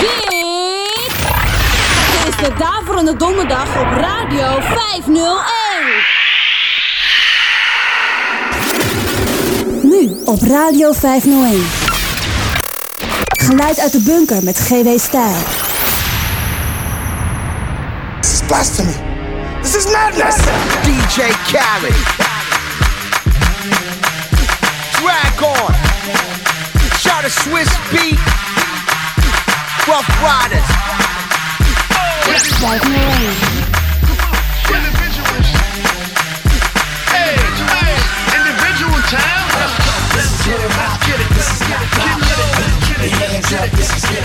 Dit is de Daverende Donderdag op Radio 501. Nu op Radio 501. Geluid uit de bunker met GW Stijl. This is blasphemy. This is madness. DJ Khaled. Drag on. Shot a Swiss beat. Ruff Ryders. 501. Hey. Let's get it, get it, get it, get it, get it, up, this is it.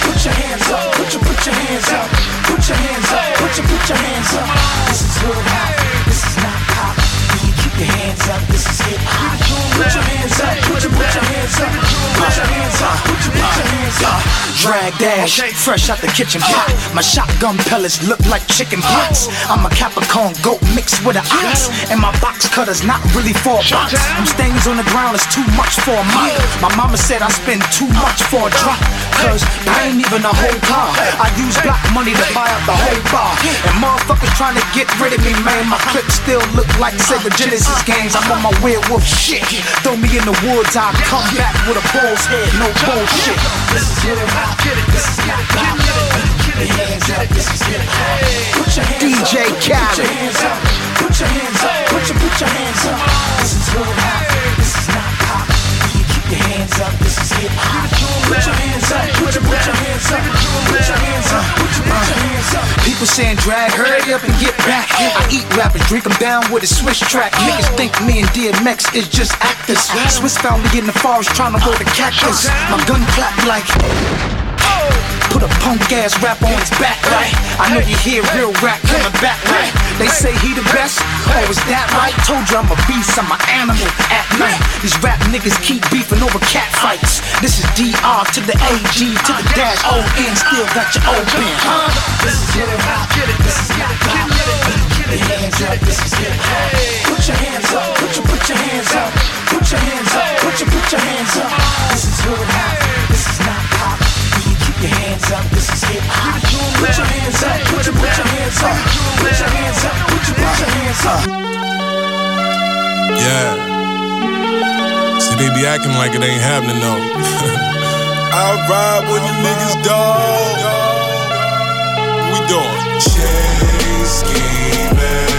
Put your hands up, put your hands up, put your hands up, put your put your hands up. This is hood hop, this is not pop. Can you keep your hands up? This is hip hop. Put your hands up, put your put your hands up, put your hands up, put your hands up. Drag dash, fresh out the kitchen pot. My shotgun pellets look like chicken pox. I'm a Capricorn goat mixed with an ox. And my box cutter's not really for a box. Them stains on the ground is too much for a mop. My mama said I spend too much for a drop. Cause I ain't even a whole car. I use black money to buy up the whole bar. And motherfuckers trying to get rid of me, man. My clips still look like Sega Genesis games. I'm on my werewolf shit. Throw me in the woods, I'll come back with a bull's head, no bullshit. This is hip hop, this is not pop. Keep your hands up, this is hip hop. Put your hands DJ up, put your Khaled. hands up, put your hands up, put your put your hands up. This is hood hop, this is not pop. You keep your hands up? This is hip hop. Put your hands up, put your put your hands up, put your hands up, put your put your hands up. People saying drag, hurry up and get back. I eat rappers, drink them down with a Swizz track. Niggas think me and DMX is just actors. Swizz found me in the forest trying to roll the cactus. My gun clap like. Put a punk ass rap on his back, right? I know you hear real rap coming back, right? They say he the best. Oh, is that right? Told you I'm a beast, I'm an animal at night. These rap niggas keep beefing over cat fights. This is DR to the AG to the dash oh, O N. Still got you open, huh? This is hip hop, this is not pop. Keep your hands up, this is hip hop. Put your hands up, put your put your hands up, put your hands up, put your put your hands up. This is hood hop, this is not Put your hands up, put your put your hands up, put your hands up, put your put your hands up. Yeah. See, they be acting like it ain't happening though. I ride with the niggas, dog. We doing? Chain scheming.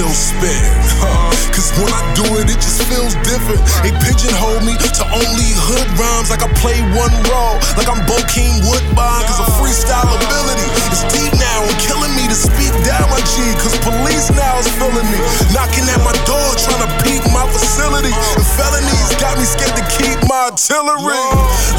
Still spit. Cause when I do it, it just feels different. They pigeonhole me to only hood rhymes like I play one role. Like I'm Bokeem Woodbine, cause a freestyle ability is deep now and killing me to speak down my G. Cause police now is feeling me. Knocking at my door, trying to peek my facility. The felonies got me scared to keep my artillery.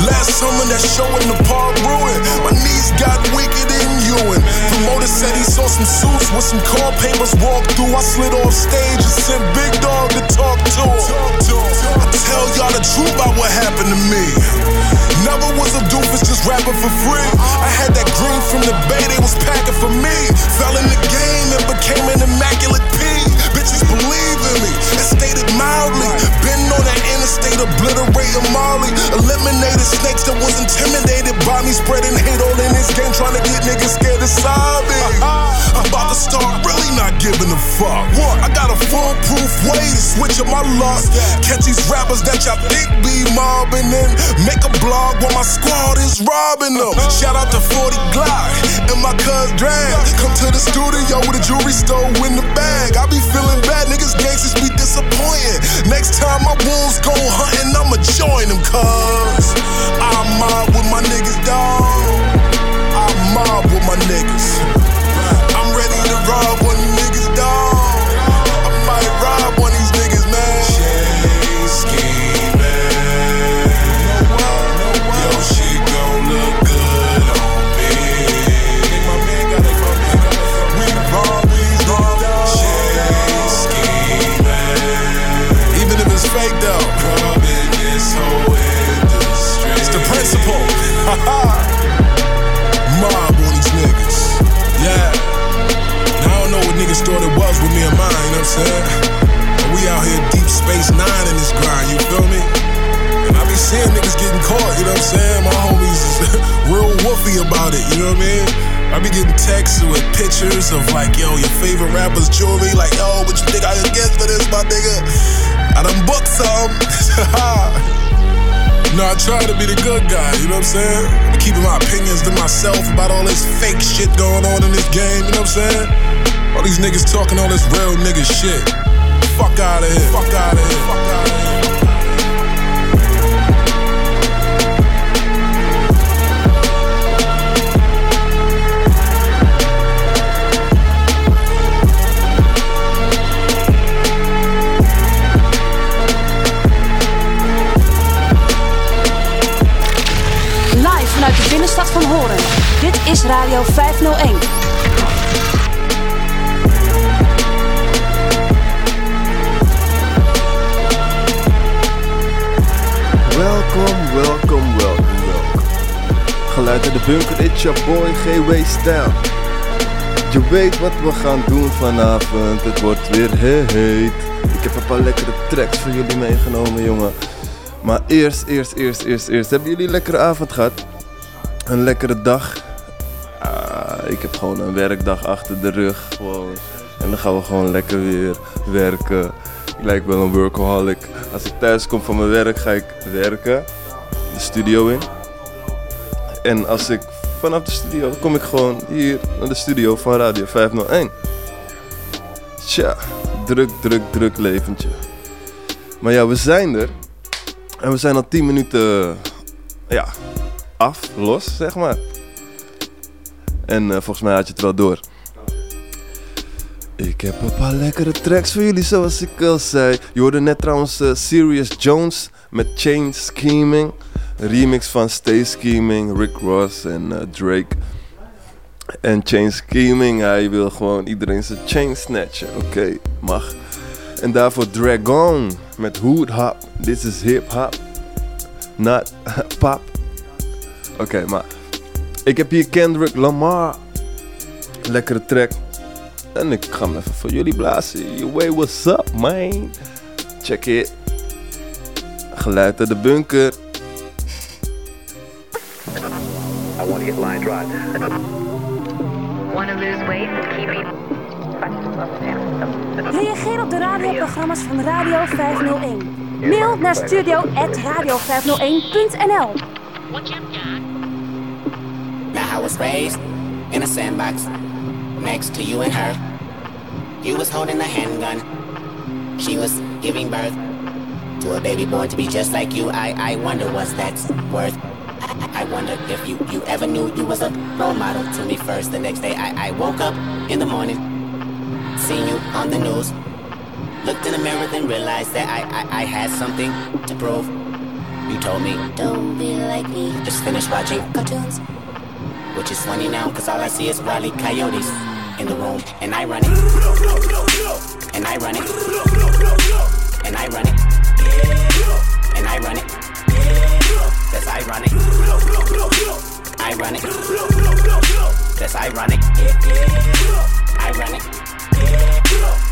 Last summer, that show in the park ruined. My knees got wicked in Ewan. Promoter said he saw some suits with some car papers walk through. I slid off stage and sent Big Dog to talk to. I tell y'all the truth about what happened to me. Never was a doofus just rapping for free. I had that green from the bay they was packing for me. Fell in the game and became an immaculate P. Bitches believe in me and stated mildly. Been on that interstate, obliterating Molly. Eliminated snakes that was intimidated by me. Spreading hate all in this game, trying to get niggas scared to side me. I'm about to start really not giving a fuck. What? I got a foolproof way to switch up my luck. Catch these rappers that y'all think be mobbing and make a blog while my squad is robbing them. Uh-huh. Shout out to 40 Glocc and my cuz Drag. Come to the studio with a jewelry store in the bag. I be feeling bad, niggas gangsters be disappointing. Next time my wolves go hunting, I'ma join them, cuz I mob with my niggas, dog. I mob with my niggas. I'm ready to rob one Mob on these niggas. Yeah. Now I don't know what niggas thought it was with me and mine, you know what I'm saying? But we out here deep space nine in this grind, you feel me? And I be seeing niggas getting caught, you know what I'm saying? My homies is real woofy about it, you know what I mean? I be getting texts with pictures of like, yo, your favorite rapper's jewelry, like, yo, what you think I can get for this, my nigga? I done booked some. no, I try to be the good guy, you know what I'm saying? I'm keeping my opinions to myself about all this fake shit going on in this game, you know what I'm saying? All these niggas talking all this real nigga shit. Fuck out of here. Fuck out of here. Fuck out of here. Vanuit de binnenstad van Horen. Dit is Radio 501. Welkom, welkom, welkom, welkom. Geluid uit de bunker, it's your boy GW Stijl. Je weet wat we gaan doen vanavond, het wordt weer heet. Ik heb een paar lekkere tracks voor jullie meegenomen, jongen. Maar eerst, eerst, eerst, eerst, eerst. Hebben jullie een lekkere avond gehad? Een lekkere dag? Ah, ik heb gewoon een werkdag achter de rug. Gewoon. En dan gaan we gewoon lekker weer werken. Ik lijk wel een workaholic. Als ik thuis kom van mijn werk, ga ik werken. De studio in. En als ik vanaf de studio kom ik gewoon hier naar de studio van Radio 501. Tja, druk, druk, druk leventje. Maar ja, we zijn er. En we zijn al 10 minuten ja, af, los, zeg maar. En eh, volgens mij had je het wel door. Ik heb een paar lekkere tracks voor jullie, zoals ik al zei. Je hoorde net trouwens eh, Sirius Jones met Chain Scheming. Remix van Stay Scheming, Rick Ross en eh, Drake. En Chain Scheming, hij wil gewoon iedereen zijn chain snatchen. Oké, mag. En daarvoor Dragon met Hood Hop. This is hip hop, not pop. Oké, maar ik heb hier Kendrick Lamar. Lekkere track. En ik ga hem even voor jullie blazen. You way, what's up, man? Check it. Geluid uit de bunker. I want to get line drive. Want to lose weight? Keep eating. Reageer op de radioprogramma's van Radio 501. Mail naar studio.radio501.nl Now I was raised in a sandbox next to you and her. You was holding a handgun. She was giving birth to a baby born to be just like you. I, I wonder what's that's worth. I, I wonder if you, you ever knew you was a role model to me first. The next day I, I woke up in the morning, seen you on the news. Looked in the mirror, then realized that I, I, I had something to prove. You told me, don't be like me. Just finished watching cartoons. Which is funny now, cause all I see is wily coyotes in the room. And I run it. And I run it. And I run it. And I run it. That's ironic. I run it. That's ironic. I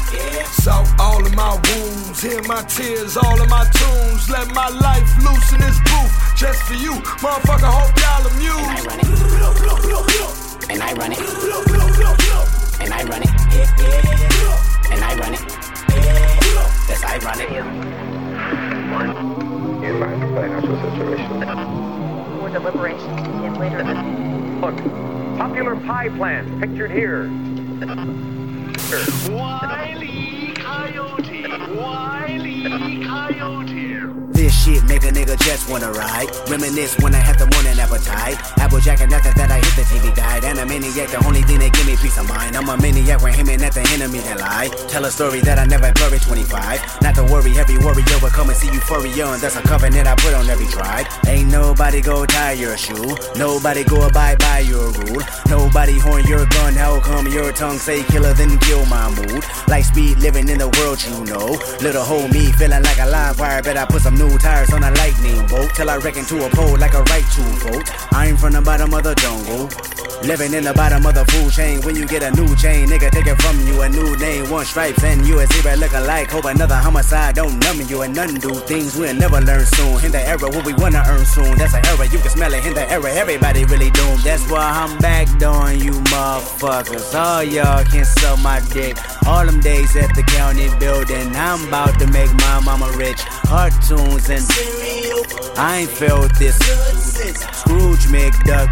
run all of my wounds, hear my tears, all of my tunes. Let my life loose in this booth, just for you, motherfucker. Hope y'all amused. And I run it. And I run it. And I run it. And I run it. That's ironic. Financial situation. More deliberation. If later. Look, popular pie plant pictured here. Wiley Coyote. Wiley Coyote. This shit make a nigga just wanna ride. Reminisce when I have the morning appetite. Applejack and nothing that I hit the TV guide. And a maniac, the only thing that give me peace of mind. I'm a maniac when him and at the enemy that lie. Tell a story that I never buried 25. Not to worry, heavy warrior will come and see euphoria. And that's a covenant I put on every tribe. Ain't nobody go tie your shoe. Nobody go abide by your rule. Nobody horn your gun. How come your tongue say killer then kill my mood? Like speed living in the world you know. Little homie feeling like a live wire. Bet I put some new tires on a lightning bolt. Till I reckon to a pole like a right to vote. I'm from the bottom of the jungle. Living in the bottom of the food chain. When you get a new chain, nigga take it from you. A new name one stripes and you and zebra look alike. Hope another homicide don't numb you and none do things we'll never learn soon. In the era what we wanna earn soon. That's an era you can smell it. In the era everybody really doomed. That's why I'm back doing you motherfuckers. All y'all can suck my dick. All them days at the county building. I'm about to make my mama rich. Cartoons and I ain't felt this. Scrooge McDuck.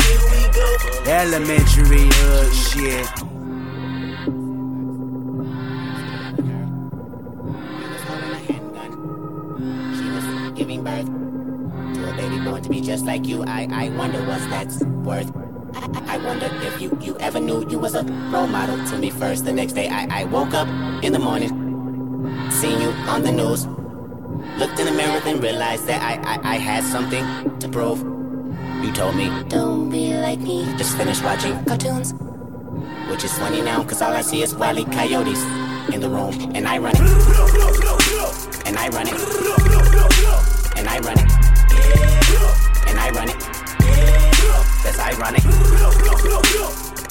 Elementary hood shit. giving birth to a baby born to be just like you. I, I wonder what's that's worth. I, I wonder if you, you ever knew you was a role model to me first. The next day I, I woke up in the morning, seen you on the news, looked in the mirror and realized that I, I, I had something to prove. You told me, don't be like me, just finished watching cartoons. Which is funny now, cause all I see is wily coyotes in the room, and I run it. And I run it. And I run it. And I run it. That's ironic.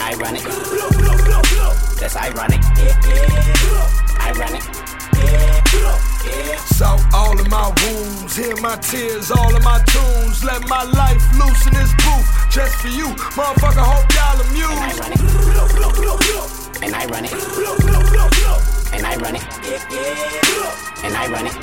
I run it. That's ironic. I So all of my wounds, hear my tears, all of my tunes. Let my life loose in this booth, just for you, motherfucker. Hope y'all amused. And I run it. And I run it. And I run it.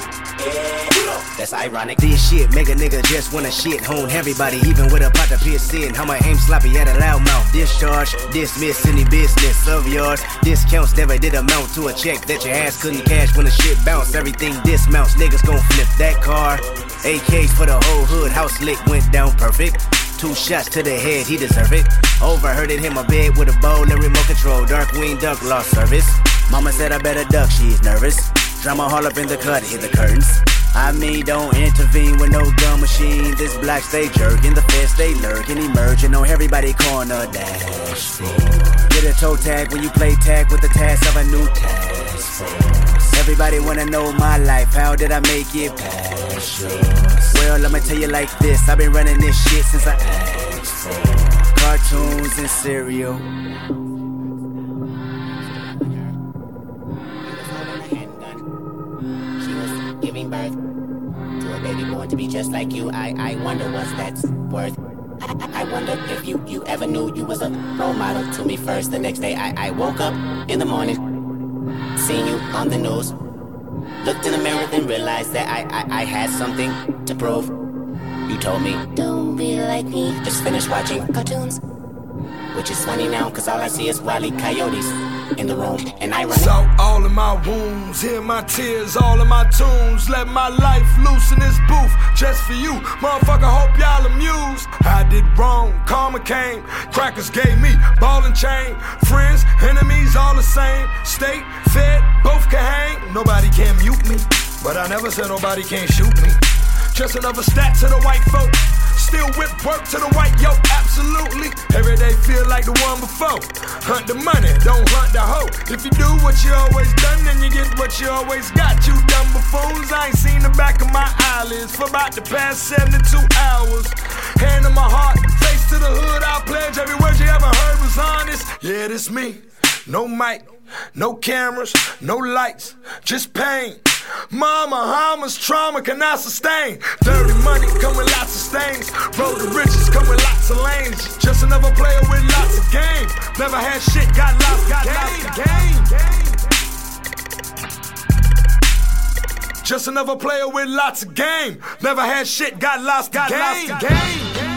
That's ironic. This shit make a nigga just wanna shit hone everybody, even with a pot of piss in. How my aim sloppy at a loud mouth. Discharge, dismiss any business of yours. Discounts never did amount to a check that your ass couldn't cash when the shit bounced. Everything dismounts, niggas gon' flip that car. AKs for the whole hood, house lick went down perfect. Two shots to the head, he deserve it. Overheard it hit my bed with a bowl and remote control. Darkwing Duck lost service. Mama said I better duck, she's nervous. Drama all up in the cut, hit the curtains. I mean, don't intervene with no gun machine. This black stay jerking, the feds stay lurking, emerging on everybody corner dash. Get a toe tag when you play tag with the task of a new task. Everybody wanna know my life, how did I make it past? Well, I'ma tell you like this, I've been running this shit since I asked cartoons and cereal. Giving birth to a baby born to be just like you. I, I wonder what's that's worth. I, I wonder if you, you ever knew you was a role model to me first. The next day I, I woke up in the morning, seen you on the news, looked in the mirror and realized that I, I, I had something to prove. You told me, don't be like me, just finished watching cartoons. Which is funny now, cause all I see is wily coyotes in the room, and I run So all of my wounds, hear my tears, all of my tunes. Let my life loose in this booth, just for you, motherfucker. Hope y'all amused. I did wrong, karma came. Crackers gave me ball and chain. Friends, enemies, all the same. State, fed, both can hang. Nobody can mute me, but I never said nobody can't shoot me. Just another stat to the white folk. Still whip work to the white yoke, absolutely. Every day feel like the one before. Hunt the money, don't hunt the hoe. If you do what you always done, then you get what you always got. You dumb buffoons, I ain't seen the back of my eyelids for about the past 72 hours. Hand on my heart, face to the hood, I pledge every word you ever heard was honest. Yeah, this me. No mic, no cameras, no lights, just pain. Mama, Hamas, trauma cannot sustain. Dirty money come with lots of stains. Road to riches come with lots of lanes. Just another player with lots of game. Never had shit, got lost, got lost the game. Just another player with lots of game. Never had shit, got lost, got lost the game.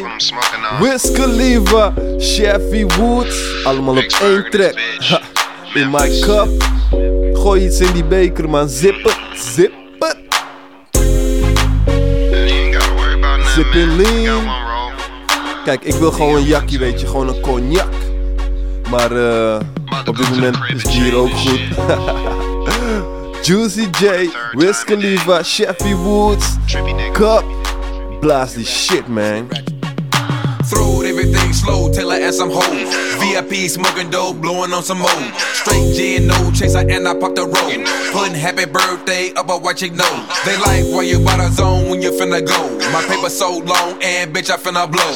On. Wiz Khalifa, Chevy Woods, allemaal op één track. Ha, in my cup, gooi iets in die beker man, zip het, zip het. Zip in lean. Kijk, ik wil gewoon een jakkie, weet je, gewoon een cognac. Maar eh, op dit moment is bier ook goed. Juicy J, Wiz Khalifa, Chevy Woods, Cup. Blaas die shit, man. Throat, everything slow till I ask some hoes. VIP smoking dope, blowing on some more. Straight gin, no chaser, and I pop the road. Putting happy birthday up white chick nose. They like why you by a zone when you finna go. My paper so long, and bitch, I finna blow.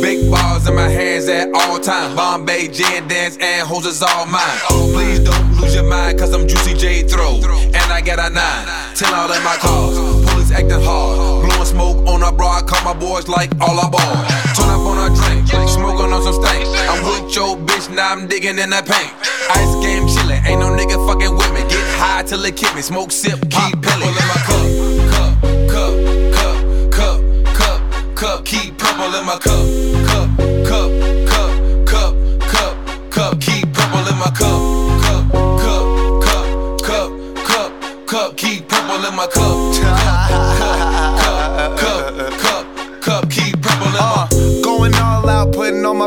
Big balls in my hands at all times. Bombay, gin, dance, and hoes is all mine. Please don't lose your mind, cause I'm Juicy J Throw. And I got a nine. Ten all in my cars. Police acting hard. Blowing smoke on a bra. I call my boys like all aboard. Turn up drink. Smoking on some stank. I'm with your bitch, now I'm digging in that paint. Ice game chillin'. Ain't no nigga fucking with me. Get high till it kick me. Smoke, sip, keep pillin'. in my cup. Cup, cup, cup, cup, cup, cup. Keep purple in my cup. Cup, cup, cup, cup, cup, cup. Keep purple in my cup. Cup, cup, cup, cup, cup, cup. Keep purple in my cup. Cup, cup,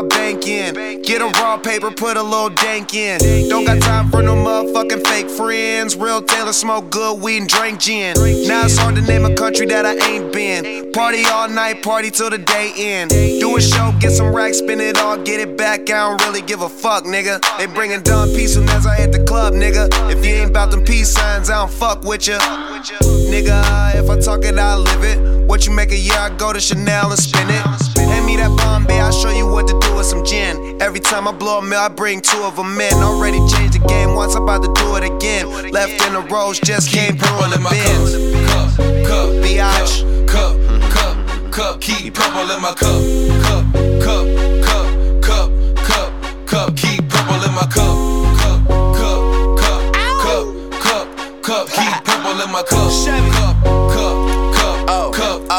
my bank in. Get a raw paper, put a little dank in. Don't got time for no motherfucking fake friends. Real Taylor smoke good weed and drink gin. Now it's hard to name a country that I ain't been. Party all night, party till the day end. Do a show, get some racks, spin it all, get it back. I don't really give a fuck, nigga. They bringing down peace soon as I hit the club, nigga. If you ain't about them peace signs, I don't fuck with ya. Nigga, if I talk it, I live it. What you make a year, I go to Chanel and spin it. Me that Bombay, I'll show you what to do with some gin. Every time I blow a mill, I bring two of them in. Already changed the game once, I'm about to do it again. Left in the rose, just came through in the bins. cup, cup, Biatch. cup, cup, cup, keep purple in my cup, cup, cup, cup, cup, cup, cup, keep purple in my cup, cup, cup, cup, cup, cup, cup, keep purple in my cup, cup, cup, cup, cup, oh. cup,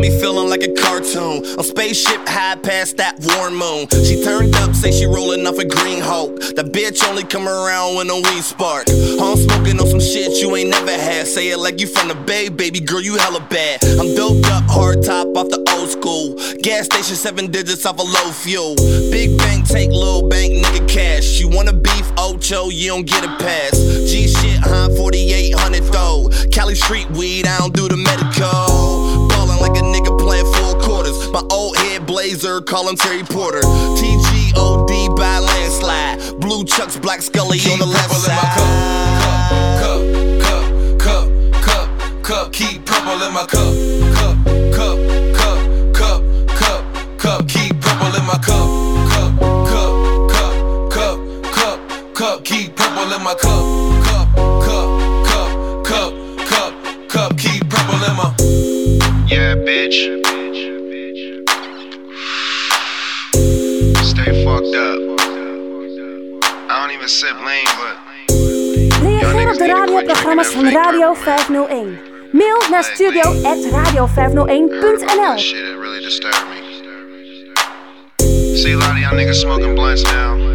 me feeling like a cartoon. A spaceship high past that warm moon. She turned up, say she rolling off a green Hulk. The bitch only come around when a weed spark. I'm smoking on some shit you ain't never had. Say it like you from the bay, baby girl, you hella bad. I'm doped up, hard top off the old school. Gas station, seven digits off a low fuel. Big bank, take little bank, nigga cash. You wanna beef, Ocho, you don't get a pass. G shit, huh? 4800 though. Cali street weed, I don't do the medical. Like a nigga playing full quarters. My old head blazer, call him Terry Porter. TGOD by landslide. Blue Chucks, Black Scully on the left side. cup, cup, cup, cup, cup, keep purple in my cup, cup, cup, cup, cup, cup, cup, keep purple in my cup, cup, cup, cup, cup, cup, cup, keep purple in my cup, cup, cup, bitch. Stay fucked up. I don't even sip lean, but Reageer op de radioprogramma's van Radio 501. Mail naar studio.radio501.nl shit, it really disturbed me. See a lot of y'all niggas smoking blunts now.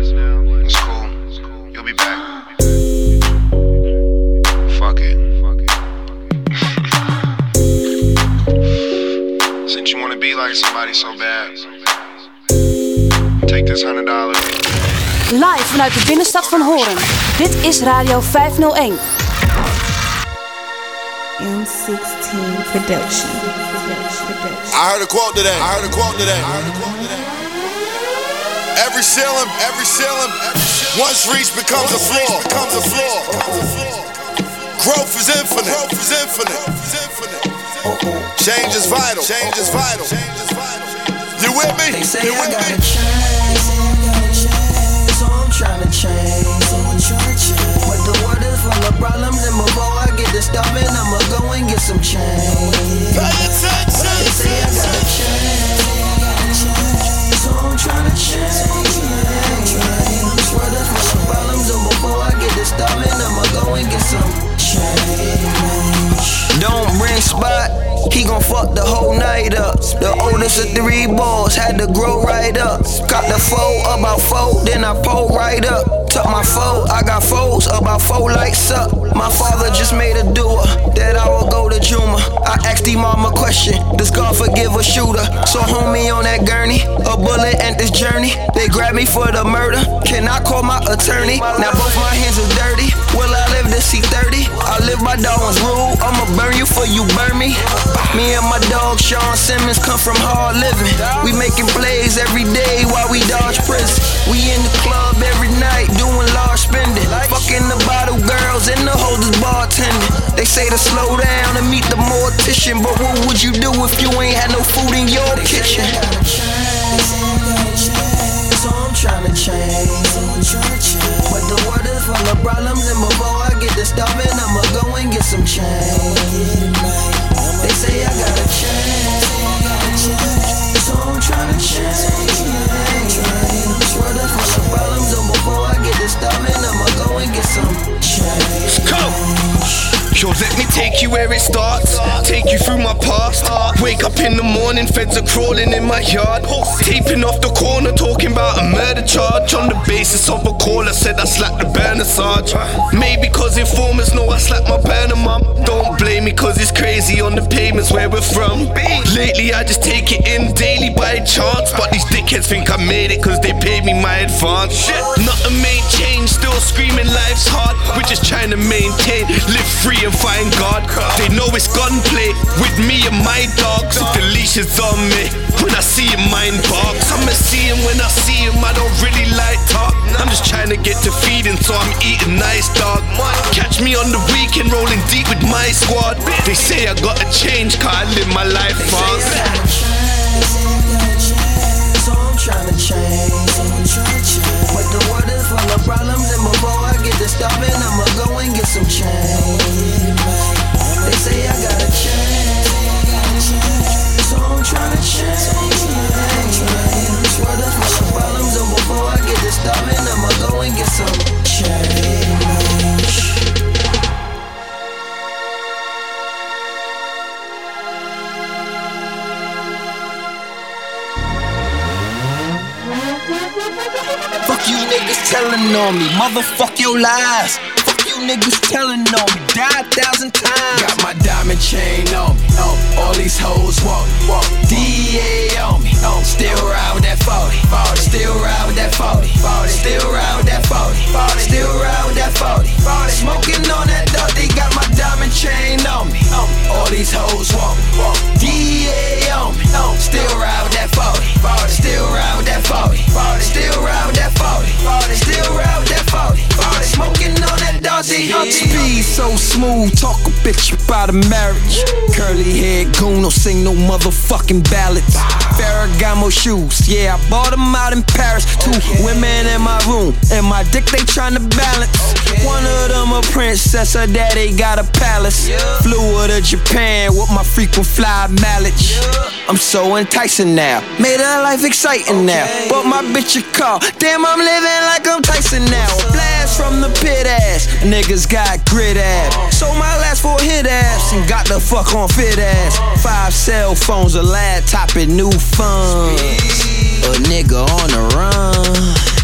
Since you wanna be like somebody so bad, take this hundred dollars. Live vanuit de binnenstad van Hoorn. Dit is Radio 501. M16 Production. I heard a quote today. I heard a quote today. Every ceiling, every ceiling, once reached becomes a floor. Becomes a floor. Growth is infinite. Growth is infinite. Growth is infinite. Change is vital. Change is vital. You with me? You I with me? change, say I gotta change, so I'm tryna change, so I'm tryna change. But the world is full of problems, and before I get to stopping, I'ma go and get some change. They say I gotta change, so I'm tryna change. This world is full of problems, and before I get to stopping, I'ma go and get some change. Don't bring spot. He gon' fuck the whole night up. The oldest of three boys had to grow right up. Got the foe about four, then I pull right up. Tuck my foe, I got foes about four lights up. My father just made a doer that I will go to Juma. I asked him mom a question Does God forgive a shooter? So, homie, on that gurney, a bullet and this journey. They grabbed me for the murder. Can I call my attorney? Now, both my hands are dirty. Will I live to see 30? I live by Darwin's rule. I'ma burn you for you burn me. Me and my dog Sean Simmons come from hard living. We making plays every day while we dodge prison. We in the club every night doing large spending. Fucking the bottle girls and the holders bartending. They say to slow down and meet the mortician, but what would you do if you ain't had no food in your kitchen? So I'm tryna change. But the world is full of problems, and before I get to starving, I'ma go and get some change. They say I gotta change. So I'm change. This before I get starving, I'ma go and get some change. Let me take you where it starts. Take you through my past. Wake up in the morning, feds are crawling in my yard. Taping off the corner, talking about a murder charge. On the basis of a call, I said I slapped the burner sarge. Maybe cause informers know I slapped my burner mum. Don't blame me cause it's crazy on the pavements where we're from. Lately, I just take it in daily by chance. But these dickheads think I made it cause they paid me my advance. Shit, Nothing made change, still screaming life's hard. We're just trying to maintain, live free and find God. They know it's gunplay with me and my dogs. If the leash is on me, when I see him, mind box. I'ma see him when I see him. I don't really like talk. I'm just trying to get to feeding, so I'm eating nice, dog. Catch me on the weekend rolling deep with my squad. They say I gotta change, cause I live my life fast. So I'm tryna change. On me, motherfuck your lies. Niggas telling on me, die a thousand times. Got my diamond chain on me, oh, all these hoes walk, walk. DA on me, oh, still ride with that 40, 40. Still ride with that 40, 40. Still ride with that 40, 40. Still ride with that 40, 40. Smoking on that dope, they got my diamond chain on me, oh, all these hoes walk, walk. DA on me, oh, still ride with that 40, 40. Still ride with that 40, 40. Still ride with that 40, 40. Still ride with that 40, 40. Smoking on that Dante Speed so smooth, talk a bitch about a marriage. Curly head goon, don't sing no motherfucking ballads. Ferragamo shoes, yeah, I bought them out in Paris. Two women in my room, and my dick they tryna balance. One of them a princess, her daddy got a palace. Flew her to Japan with my frequent fly mileage. I'm so enticing now, made her life exciting now. Bought my bitch a car, damn, I'm living like I'm Tyson now. From the pit ass, niggas got grit ass. Sold my last four hit ass, and got the fuck on fit ass. Five cell phones, a laptop, and new funds. A nigga on the run.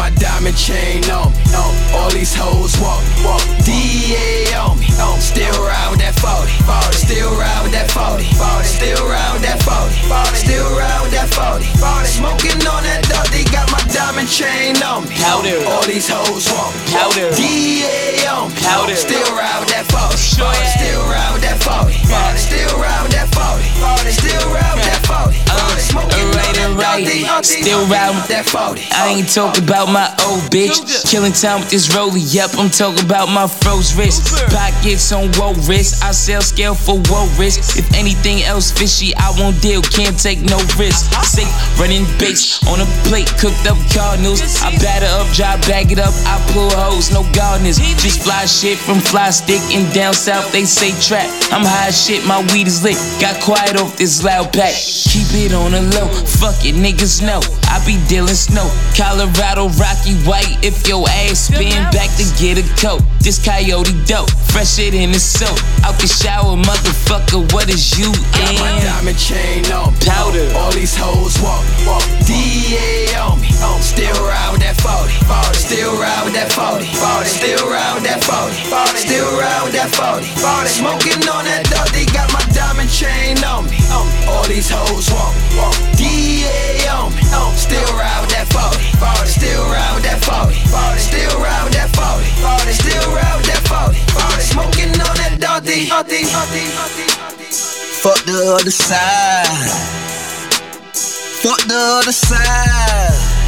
My diamond chain on me, oh, all these hoes walk, walk. DA on me, oh, still ride with that 40, 40. Still with that 40, 40. Still with that 40, 40. Still with that 40, 40. Smoking on that dope, they got my diamond chain on me. Powder. All these hoes walk, Powder. DA on me, Powder. Still with that 40, 40. Still ride with that 40, 40. Still with that 40, 40. Still with that 40, 40. Smoking Alright, on that dope, they- Still with that 40. I ain't talking about my old bitch. Killing time with this rollie, yep. I'm talking about my froze wrist. Pockets on woe wrist. I sell scale for woe wrist. If anything else fishy, I won't deal. Can't take no risk. Safe running baits on a plate, cooked up cardinals. I batter up, dry bag it up. I pull hoes, no gardeners. Just fly shit from fly stick and down south they say trap. I'm high shit, my weed is lit. Got quiet off this loud pack. Keep it on the low. Fuck it, niggas know. I be dealing snow. Colorado Rocky White. If your ass spin back to get a coat. This coyote dope. Fresher than the soap. Out the shower, motherfucker. What is you in? Got my diamond chain on. Powder. All these hoes walk, walk. DA on me. Oh, still ride with that 40, 40. Still ride with that 40, 40. Still ride with that 40, 40. Still ride with that 40, 40. Smoking on that dope, they got my diamond chain on me. All these hoes walk, walk. DA on me. Still ride with that 40, 40. Still ride with that 40, 40. Still ride with that 40, 40. Still ride with that 40, 40. Smoking on that dope, Fuck the other side. Fuck the other side.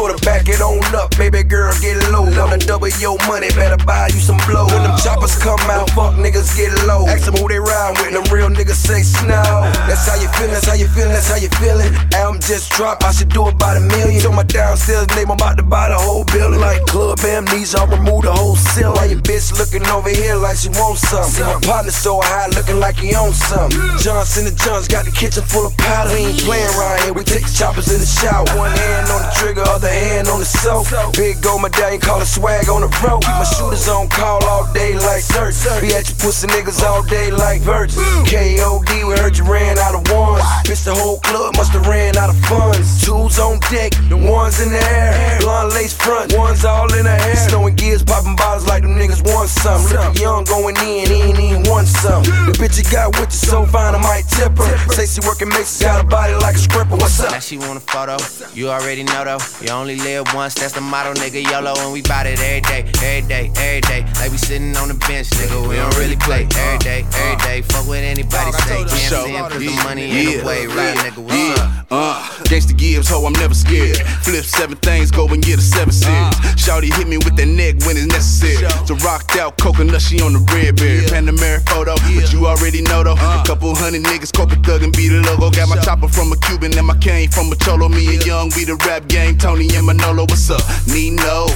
Told her back it on up, baby girl get low. Wanna double your money, better buy you some blow. When them choppers come out, fuck niggas get low. Ask them who they ride with, them real niggas say snow. That's how you feelin', that's how you feelin', that's how you feeling. Album just dropped, I should do about a million. Show my downstairs name, I'm about to buy the whole building. Like club amnesia, I'll remove the whole ceiling. Why your bitch looking over here like she wants something? See my partner so high, looking like he owns something. Johnson and Johns got the kitchen full of powder. We ain't playing right here, we take the choppers in the shower. One hand on the trigger, other hand on the soap. Big gold medallion, call it swag on the. Keep my shooters on call all day like search. Be at your pussy niggas all day like virgin. KOD, we heard you ran out of ones. Bitch, the whole club must have ran out of funds. Tools on deck, the ones in the air. Blonde lace front, ones all in the hair. Snowing gears, popping bottles like them niggas want some. Look young going in, he ain't even want some. The bitch you got with you so fine, I might tip her. Say she working makes got a body like a stripper. What's up? Now she want a photo, you already know though. You only live once, that's the motto, nigga. YOLO, and we bout it every day, every day, every day. Like we sitting on the bench, nigga. We don't really play every day, every day. Fuck what anybody say. Can't see him cause the money in the way. Right, nigga, up? Uh, Gangsta Gibbs, ho, I'm never scared. Flip seven things, go and get a seven series. Shawty hit me with that neck when it's necessary. So rocked out coconut, she on the red berry. Panamera photo, but you already know though. A couple hundred niggas, corporate thug and be the logo. Got my chopper from a Cuban and my cane from a Cholo. Me and Young, we the rap game. Tony and Manolo, what's up? Nino,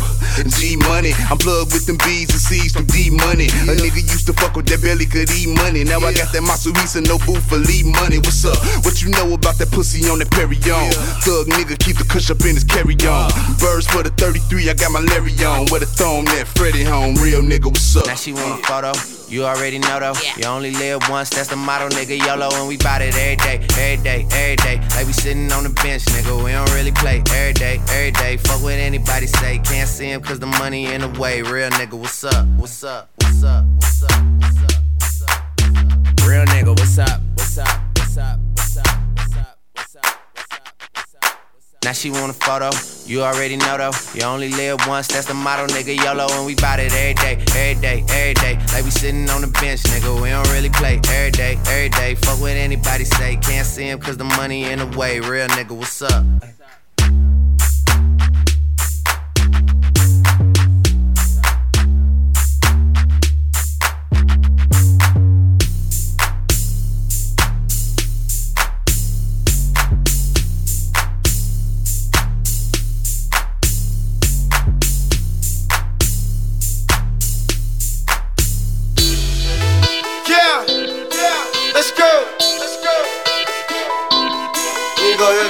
G Money. I'm plugged with them B's and C's from D Money. A nigga used to fuck with that belly, could eat money. Now I got that Masurisa, no booth for Lee money. What's up? What you know about that pussy on that Perry on? Thug nigga keep the kush up in his carry on. Birds for the 33, I got my Larry on. Where a thumb that Freddy home, real nigga, what's up? Now she want a photo. You already know though. You only live once, that's the motto, nigga. YOLO, and we bout it every day, every day, every day. Like we sitting on the bench, nigga. We don't really play every day, every day. Fuck what anybody say. Can't see him cause the money in the way. Real nigga, what's up? What's up? What's up? What's up? What's up? What's up? Real nigga, what's up? What's up? What's up? What's up? Now she want a photo, you already know though. You only live once, that's the motto, nigga. YOLO, and we bout it every day, every day, every day. Like we sitting on the bench, nigga. We don't really play every day, every day. Fuck what anybody say. Can't see him cause the money in the way. Real nigga, what's up?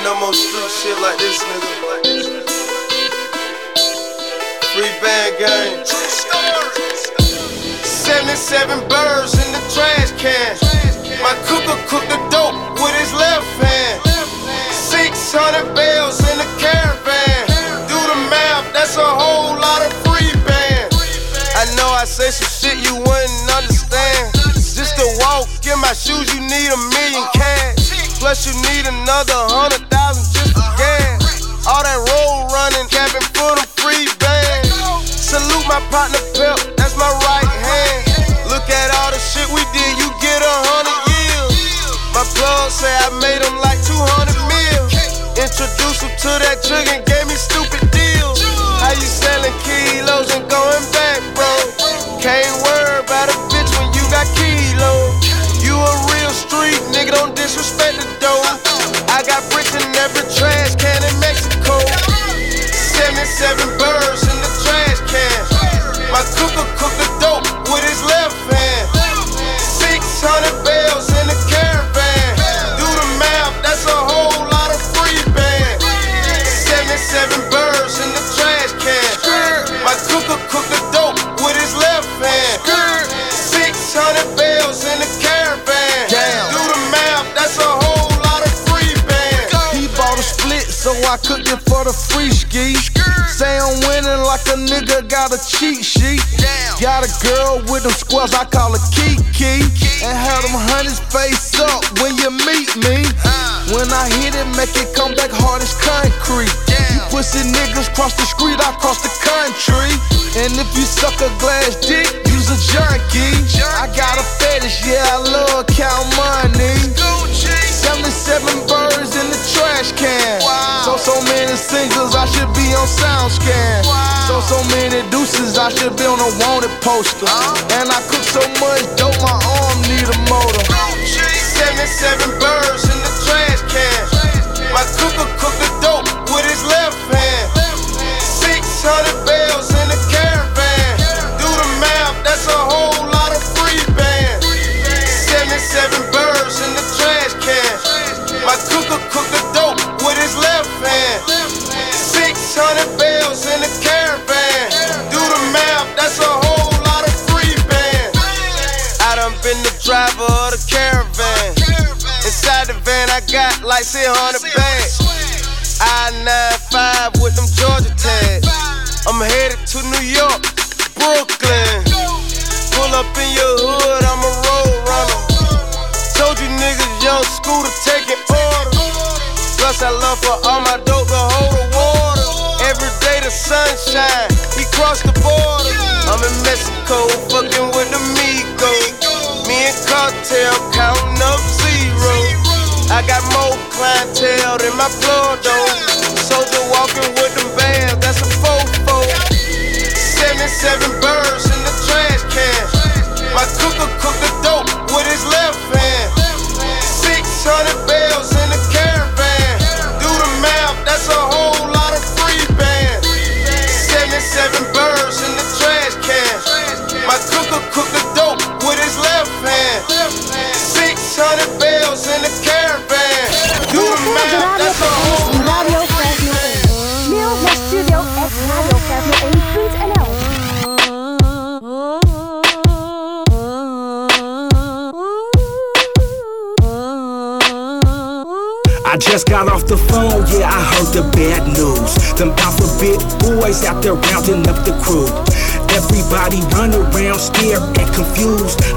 No more street shit like this, nigga. Free band gang. 77 birds in the trash can. My cooker cooked the dope with his left hand. 600 bells in the caravan. Do the math, that's a whole lot of free band. I know I say some shit you wouldn't understand. Just to walk in my shoes, you need a million cash. Plus, you need another hundred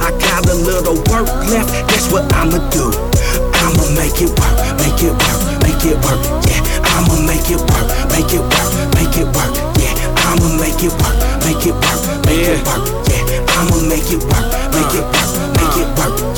I got a little work left, that's what I'ma do. I'ma make it work, make it work, make it work, yeah. I'ma make it work, make it work, make it work, yeah. I'ma make it work, make it work, make it work, yeah. I'ma make it work, make it work, make it work.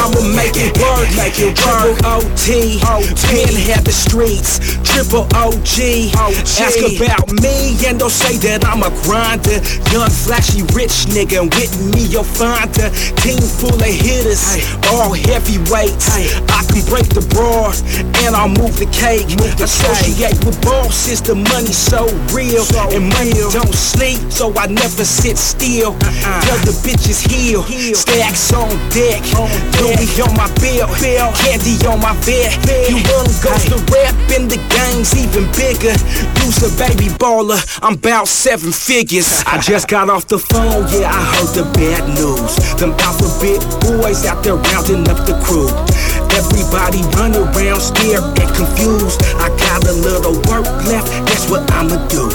I'ma make it work, make it work. Triple OT, Pin had the streets, triple OG. Ask about me and don't say that I'm a grinder. Young, flashy, rich nigga, and with me you'll find a team full of hitters, all heavyweights. I can break the broad and I'll move the cake. Associate with bosses, the money so real, and money don't sleep, so I never sit still. The other bitches heal, stacks on deck, Louis on my bill, candy on my bed. You wanna go to rap in the game's even bigger. Use a baby baller, I'm about seven figures. I just got off the phone, yeah, I heard the bad news. Them alphabet boys out there rounding up the crew. Everybody run around scared and confused. I got a little work left, that's what I'ma do.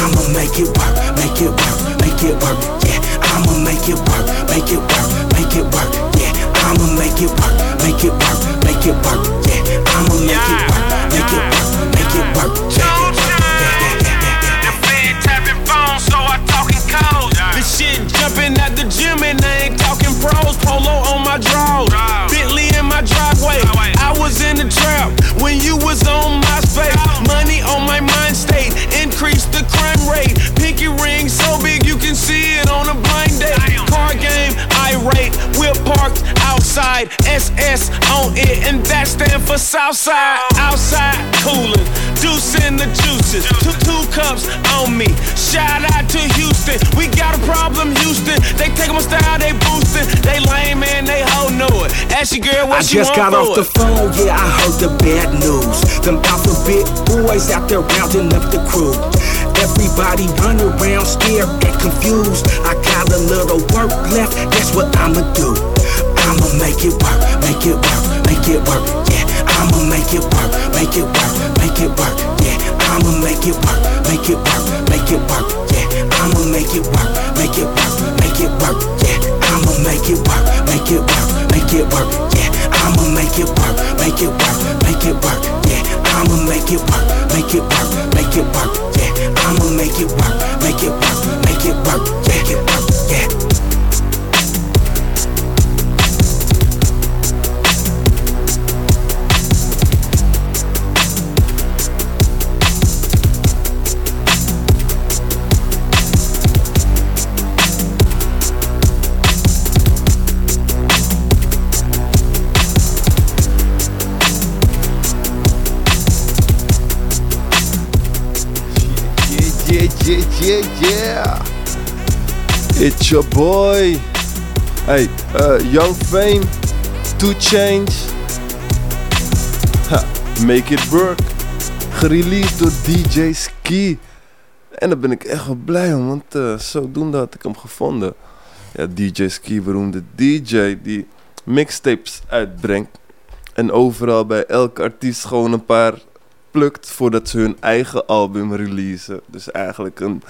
I'ma make it work, make it work, make it work, yeah. I'ma make it work, make it work, make it work, yeah. I'ma make it work, make it work, make it work, yeah. I'ma make it work, make it work, make it work, yeah. tapping phones, so I talking codes. This shit jumping at the gym and I ain't talking pros. Polo on my drawers, Bentley in my driveway. I was in the trap when you was on my space. Money on my mind state, increase the crime rate. Irate, we're parked outside. SS on it, and that stand for Southside. Outside cooling, deuce in the juices. Two, two cups on me. Shout out to Houston. We got a problem, Houston. They take my style, they boosting. They lame and they hoe know it. Ask your girl what I just got off for the phone, yeah, I heard the bad news. Them alphabet boys out there rounding up the crew. Everybody run around scared and confused. I got a little work left, that's what I'ma do. I'ma make it work, make it work, make it work, yeah. I'ma make it work, make it work, make it work, yeah. I'ma make it work, make it work, make it work, yeah. I'ma make it work, make it work, make it work, yeah. I'ma make it work, make it work, work, yeah. I'ma make it work, make it work, make it work, yeah. I'ma make it work, make it work, make it work, yeah. I'ma make it work, make it work, make it work, make it work, yeah. Yeah, yeah, yeah. It's your boy. Hey, uh, Young Fame, Two Change. Ha, make it work. Gereleased door DJ Ski. En daar ben ik echt wel blij om, want eh, zodoende had ik hem gevonden. Ja, DJ Ski, beroemde DJ die mixtapes uitbrengt. En overal bij elke artiest gewoon een paar plukt voordat ze hun eigen album releasen. Dus eigenlijk een,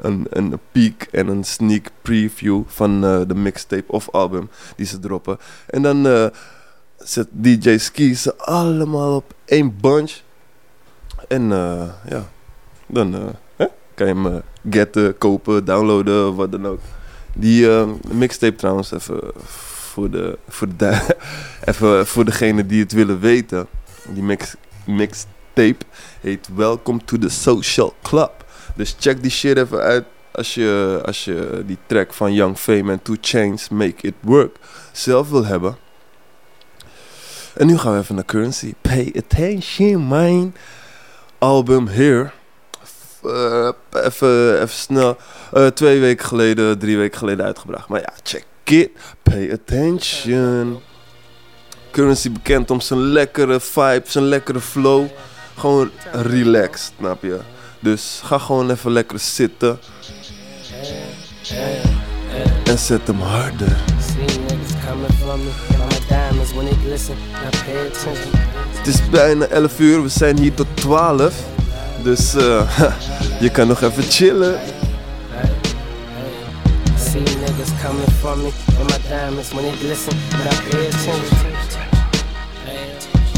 een, een peek en een sneak preview van eh, de mixtape of album die ze droppen. En dan eh, zet DJ Ski ze allemaal op één bunch. En eh, ja, dan kan je hem getten, kopen, downloaden, wat dan ook. Die mixtape trouwens, even voor, de, voor, de, even voor degene die het willen weten. Die mix, mixtape heet Welcome to the Social Club. Dus check die shit even uit als je, als je die track van Young Fame en Two Chains Make It Work zelf wil hebben. En nu gaan we even naar Currency. Pay attention, man. Album Here. Eh, even, even snel. Eh, twee weken geleden, drie weken geleden uitgebracht. Maar ja, check it. Pay attention. Currency bekend om zijn lekkere vibe, zijn lekkere flow. Gewoon relaxed, snap je? Dus ga gewoon even lekker zitten. En zet hem harder. Het is bijna 11 uur, we zijn hier tot 12. Dus eh, je kan nog even chillen.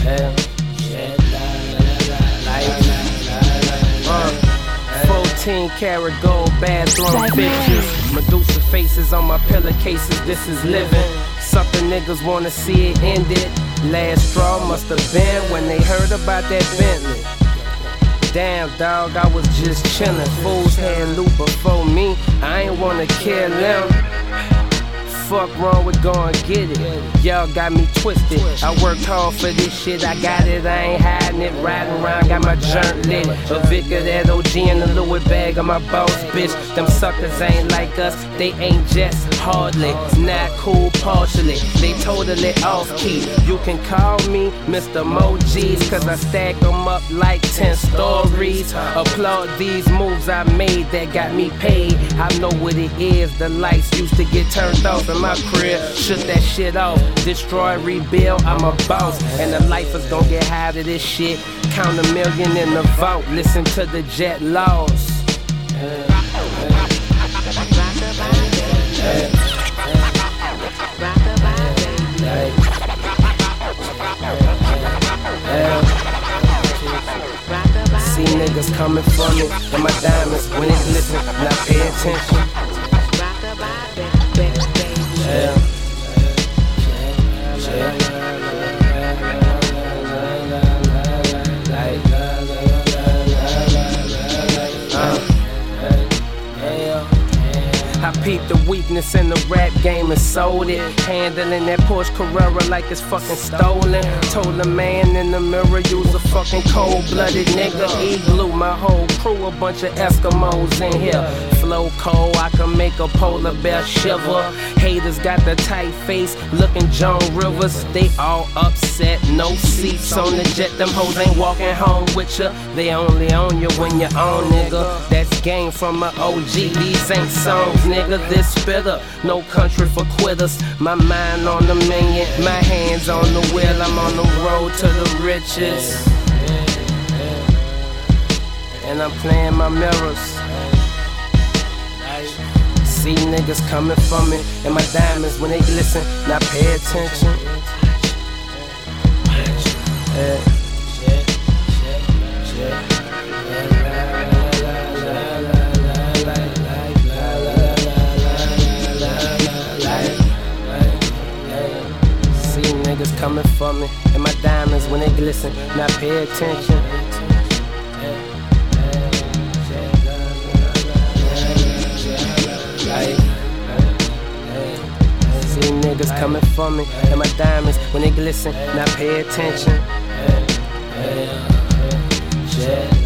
Coming uh, 14 karat gold bathroom pictures. Medusa faces on my pillowcases. This is living. Something niggas wanna see it ended. Last straw must have been when they heard about that Bentley. Damn, dog, I was just chillin'. Fools had loot before me. I ain't wanna kill them. Fuck wrong with going get it. Y'all got me twisted. I worked hard for this shit. I got it. I ain't hiding it. Riding around, got my jerk lit. A Vic of that OG in the Louis bag on my boss, bitch. Them suckers ain't like us. They ain't just hardly. Not cool partially. They totally off key. You can call me Mr. Mojis, cause I stack them up like 10 stories. Applaud these moves I made that got me paid. I know what it is. The lights used to get turned off my crib. Shut that shit off. Destroy, rebuild. I'm a boss. And the lifers gon' get high to this shit. Count a million in the vault. Listen to the jet laws. See niggas coming for me, and my diamonds when it glisten. Now pay attention. I peeped the weakness in the rap game and sold it. Handling that Porsche Carrera like it's fucking stolen. Told the man in the mirror, use a fucking cold blooded nigga. He Igloo, my whole crew, a bunch of Eskimos in here. Flow cold, I can make a polar bear shiver. Haters got the tight face, looking Joan Rivers. They all upset, no seats on the jet. Them hoes ain't walking home with ya. They only own you when you own, nigga. That's game from my OG. These ain't songs, nigga. This spitter, no country for quitters. My mind on the million, my hands on the wheel. I'm on the road to the riches. And I'm playing my mirrors. See niggas coming for me, and my diamonds when they glisten. Now pay attention. See niggas coming for me, and my diamonds when they glisten. Now pay attention. Niggas coming for me, and my diamonds when they glisten. Now pay attention. Droom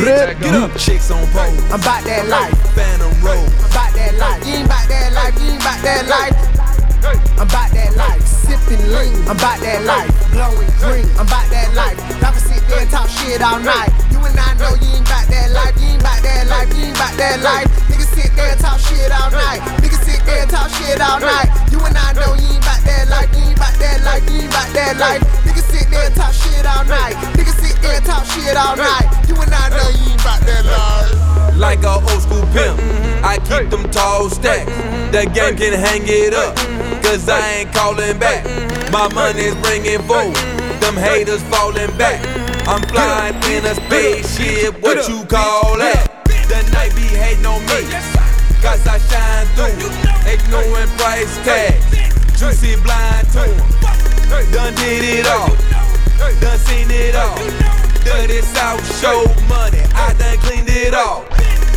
bitch. Get up. Chicks on pole. I'm about that life. Phantom roll. About that life. You ain't about that life. You ain't about that life. I'm about that life. Sipping lean. I'm about that life. Glowing green. I'm about that life. Can sit there and talk shit all night. You and I know you ain't about that life. You ain't about that life. You ain't about that life. Niggas sit there and talk shit all night. Niggas sit there and talk shit all night. You and I know you ain't about that life. You ain't about that life. You ain't about that life. Niggas sit there and talk shit all night. And talk shit all night. You and I know you ain't about that life. Like a old school pimp, mm-hmm. Mm-hmm. I keep them tall stacks. Mm-hmm. The game can hang it up, cause I ain't calling back. My money's bringing forward, them haters falling back. I'm flying in a spaceship, what you call that? The night be hating on me, cause I shine through, ignoring price tags. Juicy blind to 'em. Done did it all, done seen it all. Dirty South show money, I done cleaned it all.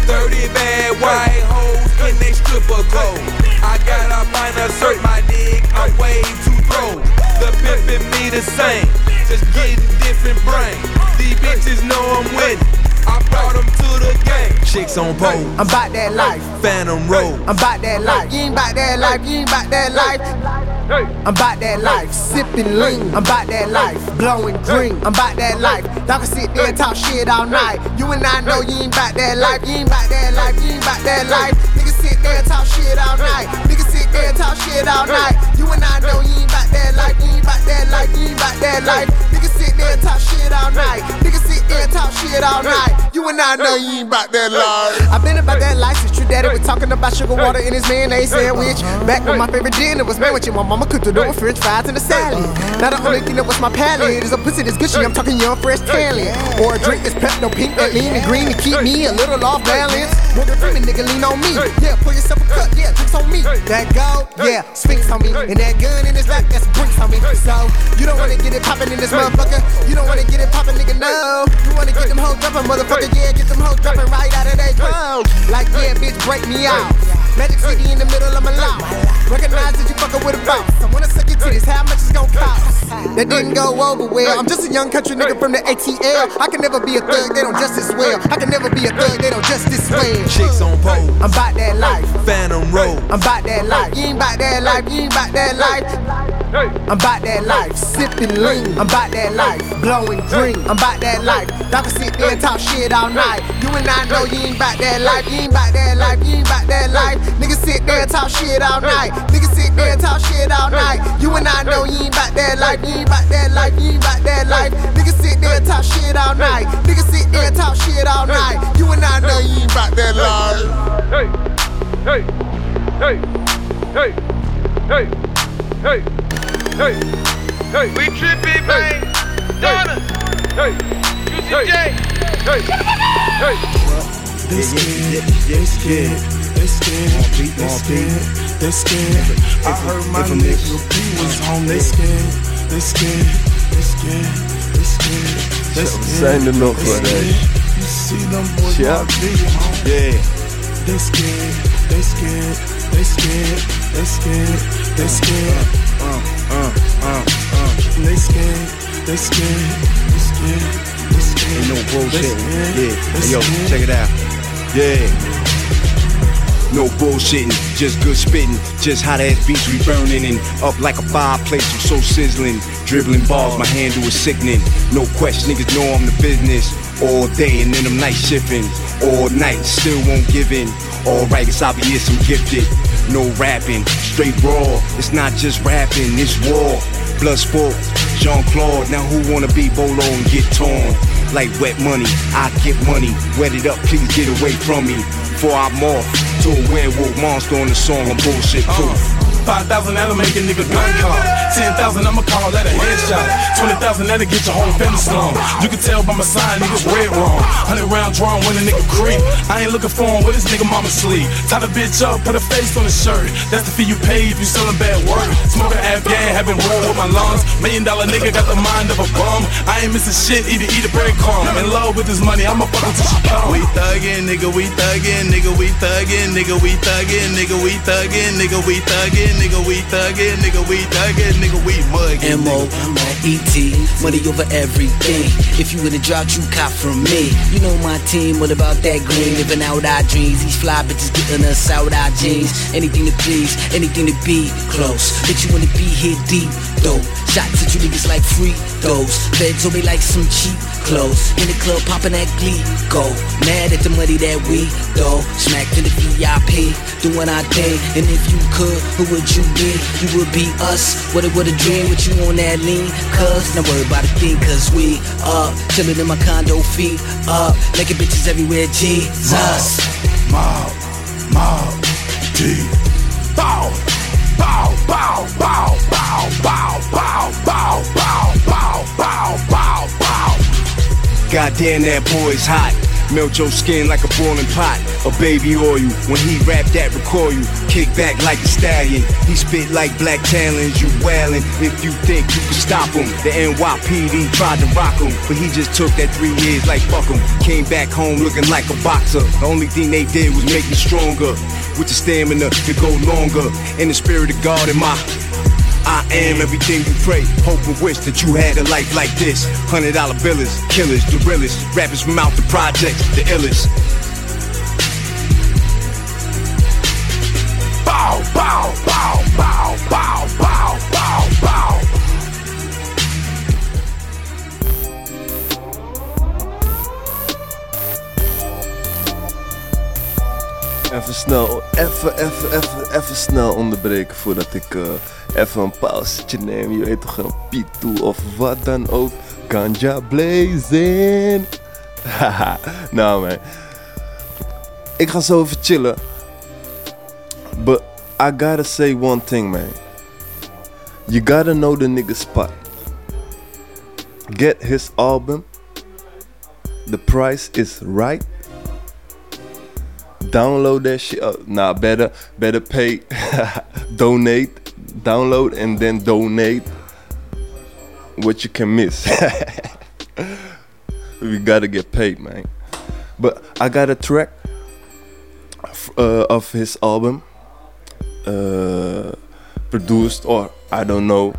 30 bad white hoes in they stripper clothes. I got a a cert, my dick, I'm way too throw. The pimpin' me the same, just getting different brain. These bitches know I'm winning. I brought them to the game. Chicks on pole. I'm about that life. Phantom roll. I'm about that life. You ain't about that life. You ain't about that life. I'm about that life. Sipping lean. I'm about that life. Blowing green. I'm about that life. Y'all can sit there and talk shit all night. You and I know you ain't about that life. You ain't about that life. You ain't about that life. Niggas sit there and talk shit all night. Niggas there and talk shit all night. You and I know you ain't about that life. You ain't about that life. You ain't about that life. Niggas sit there and talk shit all night. Niggas sit there and talk shit all night. You and I know you ain't about that life. I've been about that life since True Daddy was talking about sugar water in his mayonnaise sandwich. Back when my favorite dinner was made with you, my mama cooked it with French fries and a salad. Uh-huh. Now the only thing that was my palate is a pussy that's Gucci. I'm talking young, fresh talent. Or a drink that's Pepto pink, that lean and green to keep me a little off balance. Nigga, lean on me. Yeah, pull yourself a cut. Yeah, drinks on me. That gold, yeah, Sphinx on me. And that gun in his lap, that's bricks on me. So you don't wanna get it poppin' in this motherfucker. You don't wanna get it poppin', nigga. No, you wanna get them hoes jumpin', motherfucker. Yeah, get them hoes jumpin' right out of their clothes. Like yeah, bitch, break me out. Magic City in the middle of my life. Recognize that you fuckin' with a boss. I wanna suck your titties. How much it's gon' cost? That didn't go over well. I'm just a young country nigga from the ATL. I can never be a thug. They don't just as well. I can never be a thug. They don't just as well. Chicks on pole. I'm about that life. Phantom roll. I'm about that life. You ain't about that life. You ain't about that life. I'm about that life, sipping lean. I'm about that life, blowing green. I'm about that life. Y'all can sit there and talk shit all night. You and I know you ain't about that life. You ain't about that life. You ain't about that life. Niggas sit there and talk shit all night. Niggas sit there and talk shit all night. You and I know you ain't about that life. You ain't about that life. You ain't about that life. Niggas sit there and talk shit all night. Niggas sit there and talk shit all night. You and I know you ain't about that life. Hey, hey, hey, hey, hey, hey, hey, hey. We tripping, man. Donna. Hey, UCJ. hey, hey. They scared, they scared, they scared, they scared, they scared. I heard my nigga P was home. They scared, they scared, they scared, they scared, they scared. Zijn er nog wat, hè? You see them boys Ja. my big home. Yeah. They scared, they scared, they scared, they scared, they scared. Uh, uh, uh, uh. They scared, they scared, they scared, they scared. Ain't no bullshit. Scared, Yeah. Hey, yo, scared. check it out. Yeah. No bullshitting, just good spitting. Just hot ass beats we burning and up like a fireplace. I'm so sizzling. Dribbling balls, my handle is sickening. No question, niggas know I'm the business. All day and then I'm night shifting. All night, still won't give in. Alright, it's obvious I'm gifted. No rapping, straight raw. It's not just rapping, it's war. Blood sport, Jean Claude. Now who wanna be Bolo and get torn? Like wet money, I get money. Wet it up, please get away from me. Before I'm off to a werewolf monster on the song, I'm bullshit proof. 5,000 that'll make a nigga gun call. 10,000 I'ma call that a headshot. 20,000 that'll get your whole family slung. You can tell by my sign, niggas red wrong. 100 round drawn when a nigga creep. I ain't looking for him with his nigga mama sleep. Tie the bitch up, put a face on the shirt. That's the fee you pay if you selling bad work. Smoking Afghan, having war with my lungs. Million dollar nigga got the mind of a bum. I ain't missing shit, either eat a bread crumb. In love with this money, I'ma fuck until she come. We thuggin', nigga, we thuggin', nigga, we thuggin', nigga, we thuggin', nigga, we thuggin', nigga, we thuggin', nigga, we thuggin', nigga, we thuggin', nigga, we muggin'. M.O. E.T. Money over everything. If you in a drought, you cop from me. You know my team, what about that green? Living out our dreams. These fly bitches getting us out our jeans. Anything to please, anything to be close. Bitch, you wanna be here deep, though. Shots at you niggas like free throws. Feds on me like some cheap clothes. In the club, popping that glee. Go. Mad at the money that we throw. Smacked in the VIP, doing our thing. And if you could, who would you be? You would be us. What it would a dream with you on that lean. Cuz, not worry about a thing, cause we up. Chillin' in my condo, feet up. Naked bitches everywhere, Jesus. Mob, mob, G. Bow, bow, bow, bow, bow, bow, bow, bow, bow, bow, bow, bow. Goddamn, that boy's hot. Melt your skin like a boiling pot. A baby oil. You When he rap that recoil, you kick back like a stallion. He spit like black talons. You wailing if you think you can stop him. The NYPD tried to rock him, but he just took that three years like fuck him. Came back home looking like a boxer. The only thing they did was make me stronger. With the stamina to go longer. In the spirit of God in my I am everything you pray. Hope and wish that you had a life like this. Hundred dollar billers, killers, the realest. Rappers from out the projects, the illest. Bow, bow, bow, bow, bow, bow, bow, bow. Even snel, even, even, even, even snel onderbreken voordat ik eh, even een pauzetje neem. Je weet toch, een P2 of wat dan ook. Ganja blazing. Haha, nou man. Ik ga zo even chillen. But I gotta say one thing man. You gotta know the nigga spot. Get his album. The price is right. Download that shit. Uh, nah, better better pay. donate. Download and then donate what you can miss. we gotta get paid, man. But I got a track uh, of his album, uh, produced or I don't know.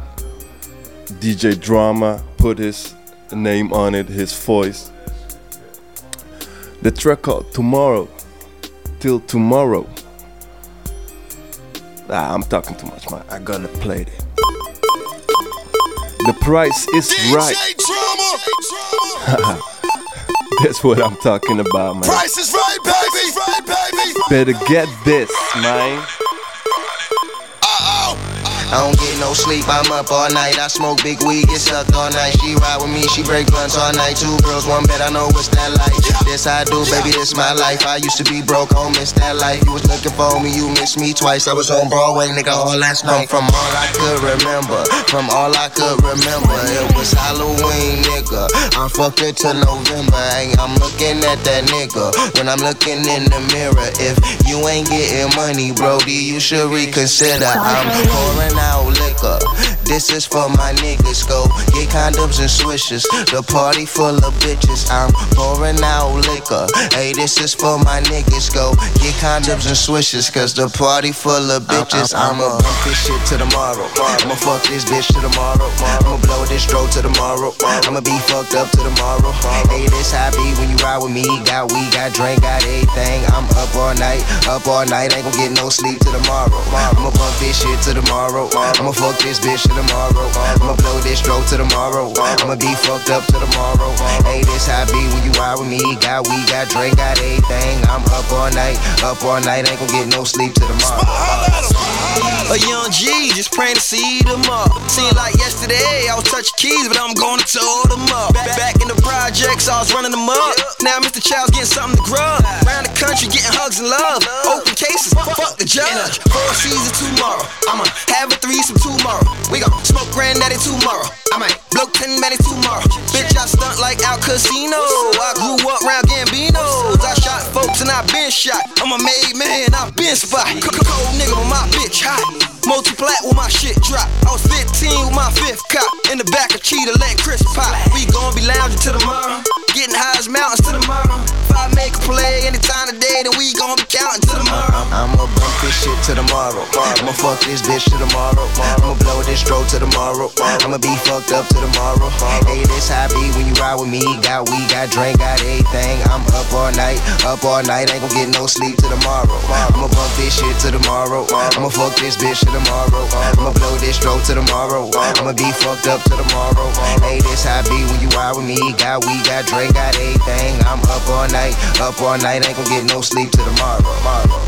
DJ Drama put his name on it, his voice. The track called Tomorrow. Till tomorrow. Ah, I'm talking too much, man. I gotta play it. The price is right. That's what I'm talking about, man. Price is right, baby. Right, baby. Better get this, man. I don't get no sleep, I'm up all night. I smoke big weed, get sucked all night. She ride with me, she break blunts all night. Two girls, one bed, I know what's that like. This I do, baby, this my life. I used to be broke, home, miss that life. You was looking for me, you missed me twice. I was on Broadway, nigga, all last night. From all I could remember, from all I could remember, it was Halloween, nigga. I fucked her till November. Hey, I'm looking at that nigga when I'm looking in the mirror. If you ain't getting money, Brody, you should reconsider. I'm pouring out liquor. This is for my niggas. Go get condoms and swishes. The party full of bitches. I'm pouring out liquor. Hey, this is for my niggas. Go get condoms and swishes. Cause the party full of uh, uh, bitches. Uh, I'ma bump this shit to tomorrow. I'ma fuck this bitch to tomorrow. I'ma blow this stroke to tomorrow. I'ma be fucked up to tomorrow. Hey, this happy when you ride with me. Got weed, got drink, got everything. I'm up all night, up all night. Ain't gon' get no sleep till tomorrow. I'ma bump this shit to tomorrow. I'ma fuck this bitch to tomorrow. I'ma blow this stroke to tomorrow. I'ma be fucked up to tomorrow. Hey, this how I be when you ride with me. Got weed, got drink, got everything. I'm up all night, up all night. Ain't gon' get no sleep till tomorrow. A young G, just praying to see them up. Seemed like yesterday I was touching keys, but I'm gonna tow them up. Back, in the projects, I was running them up. Now Mr. Child's getting something to grub. Around the country, getting hugs and love. Open cases, fuck the judge. Four season tomorrow. I'ma have a threesome tomorrow. We gon' smoke granddaddy tomorrow. I might blow ten daddy tomorrow. Bitch, I stunt like Al Casino. I grew up round Gambinos. I folks and I been shot. I'm a made man, I been spot. Cold nigga with my bitch hot. Multi-plat with my shit drop. I was 15 with my fifth cop. In the back of Cheetah, let Chris pop. We gon' be lounging till tomorrow. Getting high as mountains to tomorrow. If I make a play any time of day, then we gon' be counting till tomorrow. I'ma bump this shit to tomorrow. I'ma fuck this bitch to tomorrow. I'ma blow this stroke to tomorrow. I'ma be fucked up to tomorrow. Hey, this how I be when you ride with me. Got weed, got drink, got everything. I'm up all night, up all night. Ain't gon' get no sleep till tomorrow. I'ma bump this shit to tomorrow. I'ma fuck this bitch to tomorrow. I'ma blow this stroke to tomorrow. I'ma be fucked up to tomorrow. Hey, this how I be when you ride with me. Got weed, got drink, got everything. I'm up all night, up all night. Ain't gon' get no sleep till tomorrow. tomorrow.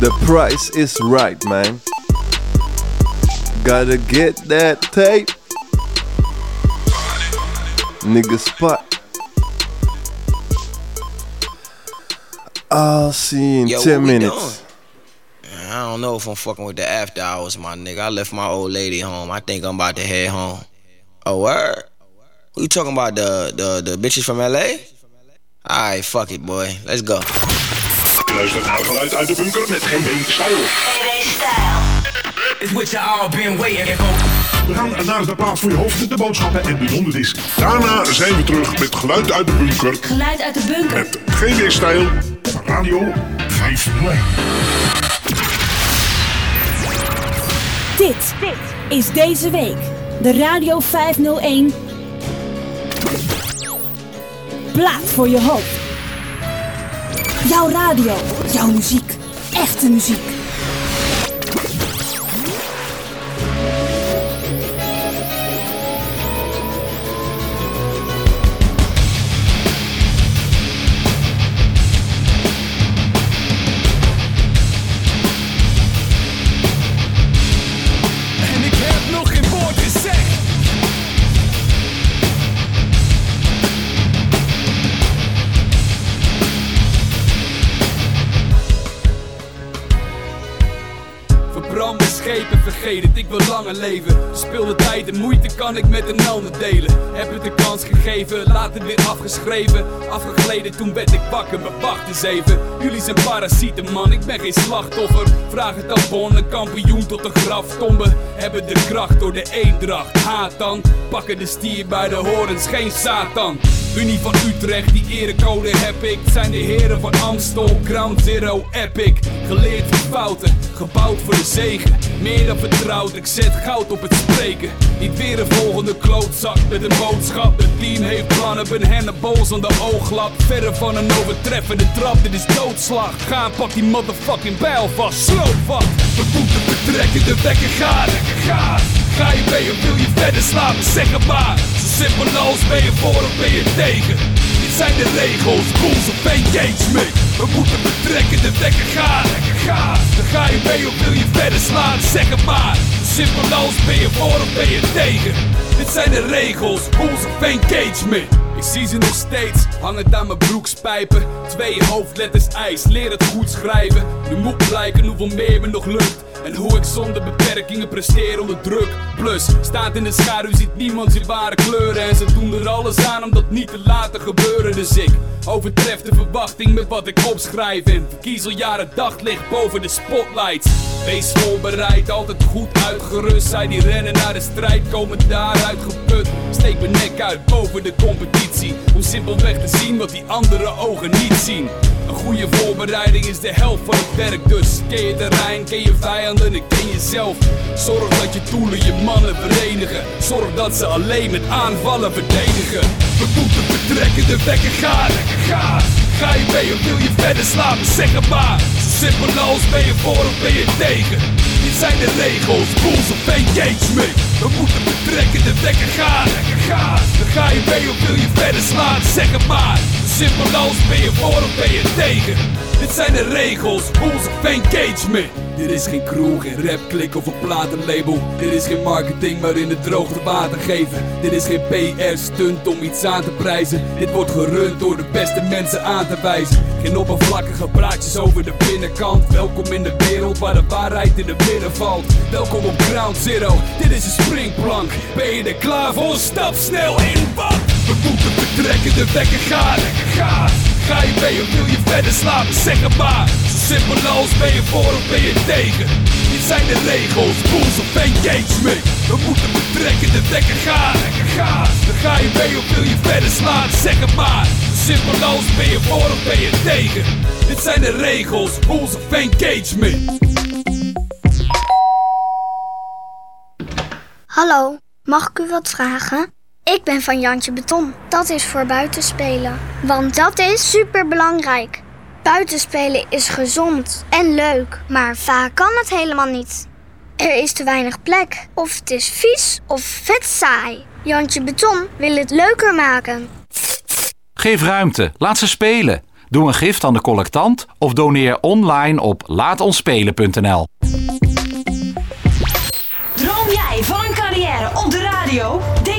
The price is right, man. Gotta get that tape. Nigga spot. I'll see you in Yo, 10 what we minutes. I don't know if I'm fucking with the after hours, my nigga. I left my old lady home. I think I'm about to head home. Oh, word? Who you talking about? The the the bitches from LA? Alright, fuck it, boy. Let's go. It's what you all been waiting for. We gaan naar de plaats voor je hoofd, de boodschappen en de donderdisc. Daarna zijn we terug met geluid uit de bunker. Geluid uit de bunker. Met GW Stijl van Radio 501. Dit is deze week de Radio 501 Plaat voor je hoofd. Jouw radio, jouw muziek, echte muziek. Ik wil langer leven. Speel de tijd en moeite kan ik met een ander delen. Heb het de kans gegeven, later weer afgeschreven. Afgegleden, toen werd ik wakker, maar wacht eens even. Jullie zijn parasieten, man, ik ben geen slachtoffer. Vraag het aan kampioen tot een graftombe. Hebben de kracht door de eendracht, haat dan. Pakken de stier bij de horens, geen Satan. Unie van Utrecht, die erecode heb ik. Zijn de heren van Amstel, Ground Zero, Epic. Geleerd van fouten, gebouwd voor de zegen. Meer dan vertrouwd, ik zet goud op het spreken. Niet weer een volgende klootzak met een boodschap. Het team heeft plannen, ben henneboos aan de ooglap. Verre van een overtreffende trap, dit is doodslag. Ga pak die motherfucking bijl vast, sloopvat. We moeten betrekken, de wekker gaat. Gaat. Ga je mee of wil je verder slapen? Zeg het maar. Zo simpel als ben je voor of ben je tegen? Zijn de regels, rules of engagement. We moeten betrekken, de wekker. Gaat. Dan ga je mee of wil je verder slaan? Zeg het maar. Simpel als ben je voor of ben je tegen? Dit zijn de regels, rules of engagement. Ik zie ze nog steeds, hangend aan mijn broekspijpen. Twee hoofdletters ijs, leer het goed schrijven. Nu moet blijken hoeveel meer me nog lukt. En hoe ik zonder beperkingen presteer onder druk. Plus, staat in de schaduw, ziet niemand zijn ware kleuren. En ze doen er alles aan om dat niet te laten gebeuren. Dus ik overtref de verwachting met wat ik opschrijf. En verkies al jaren daglicht boven de spotlights. Wees voorbereid, altijd goed uitgerust. Zij die rennen naar de strijd, komen daaruit geput. Steek mijn nek uit boven de competitie. Om simpelweg te zien wat die andere ogen niet zien. Een goede voorbereiding is de helft van het werk. Dus ken je terrein, ken je en ken jezelf. Zorg dat je doelen je mannen verenigen. Zorg dat ze alleen met aanvallen verdedigen. We moeten betrekken, de wekker gaat. Gaat. Ga je mee of wil je verder slapen? Zeg het maar. Zo simpel als ben je voor of ben je tegen? Dit zijn de regels, rules of engagement. We moeten betrekken, de wekker. Gaat. Dan ga je mee of wil je verder slaan? Zeg het maar. Zo simpel als ben je voor of ben je tegen? Dit zijn de regels, rules of engagement. Dit is geen kroeg, geen rapklik of een platenlabel. Dit is geen marketing waarin het droogte water geven. Dit is geen PR-stunt om iets aan te prijzen. Dit wordt gerund door de beste mensen aan te wijzen. Geen oppervlakkige praatjes over de binnenkant. Welkom in de wereld waar de waarheid in de midden valt. Welkom op Ground Zero, dit is een springplank. Ben je er klaar voor? Stap snel in, wat? We moeten betrekken, de wekker gaat. Gaat. Ga je mee of wil je verder slapen? Zeg het maar. Zo simpel als ben je voor of ben je tegen? Dit zijn de regels, rules of engagement. We moeten betrekken, de wekker gaat. Gaat. Dan ga je mee of wil je verder slaan? Zeg het maar. Zo simpel als ben je voor of ben je tegen? Dit zijn de regels, rules of engagement. Hallo, mag ik u wat vragen? Ik ben van Jantje Beton. Dat is voor buitenspelen. Want dat is super belangrijk. Buitenspelen is gezond en leuk, maar vaak kan het helemaal niet. Er is te weinig plek, of het is vies of vet saai. Jantje Beton wil het leuker maken. Geef ruimte, laat ze spelen. Doe een gift aan de collectant of doneer online op laatonspelen.nl. Droom jij van een carrière op de radio?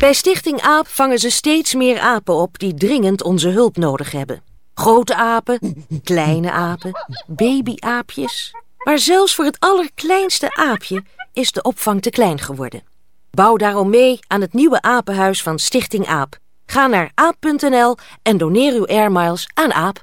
Bij Stichting AAP vangen ze steeds meer apen op die dringend onze hulp nodig hebben. Grote apen, kleine apen, babyaapjes. Maar zelfs voor het allerkleinste aapje is de opvang te klein geworden. Bouw daarom mee aan het nieuwe apenhuis van Stichting AAP. Ga naar aap.nl en doneer uw airmiles aan AAP.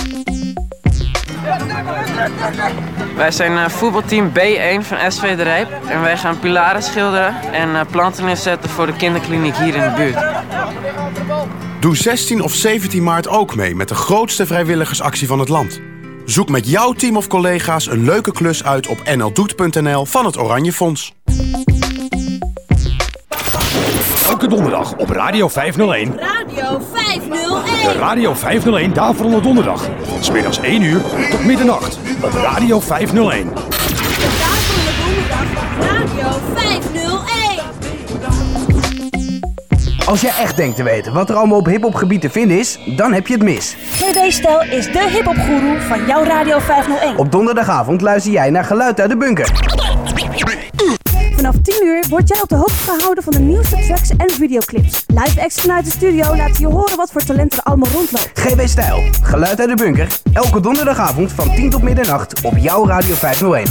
Wij zijn eh, voetbalteam B1 van SV De Rijp. En wij gaan pilaren schilderen en eh, planten inzetten voor de kinderkliniek hier in de buurt. Doe 16 of 17 maart ook mee met de grootste vrijwilligersactie van het land. Zoek met jouw team of collega's een leuke klus uit op nldoet.nl van het Oranje Fonds. Elke donderdag op Radio 501. Radio 501. De Radio 501 Daverende Donderdag. Van 's middags 1 uur tot middernacht op Radio 501. Daverende Donderdag. 501. Als jij echt denkt te weten wat er allemaal op hiphopgebied te vinden is, dan heb je het mis. GW Stijl is de hiphopgoeroe van jouw Radio 501. Op donderdagavond luister jij naar Geluid uit de Bunker. Vanaf 10 uur word jij op de hoogte gehouden van de nieuwste tracks en videoclips. Live acts vanuit de studio laten je horen wat voor talenten er allemaal rondloopt. GB Stijl, Geluid uit de Bunker. Elke donderdagavond van 10 tot middernacht op jouw Radio 501.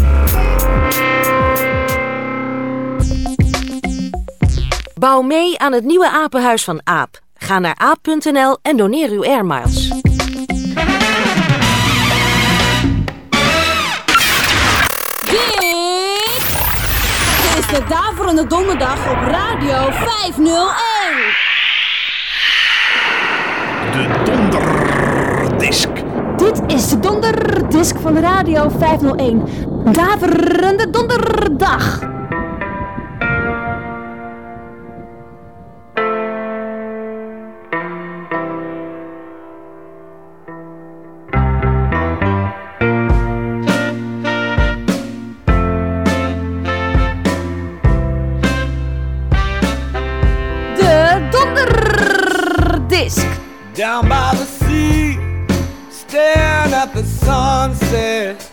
Bouw mee aan het nieuwe apenhuis van AAP. Ga naar aap.nl en doneer uw airmiles. De Daverende Donderdag op Radio 501. De donderdisk. Dit is de donderdisk van Radio 501. Daverende Donderdag. Sunset.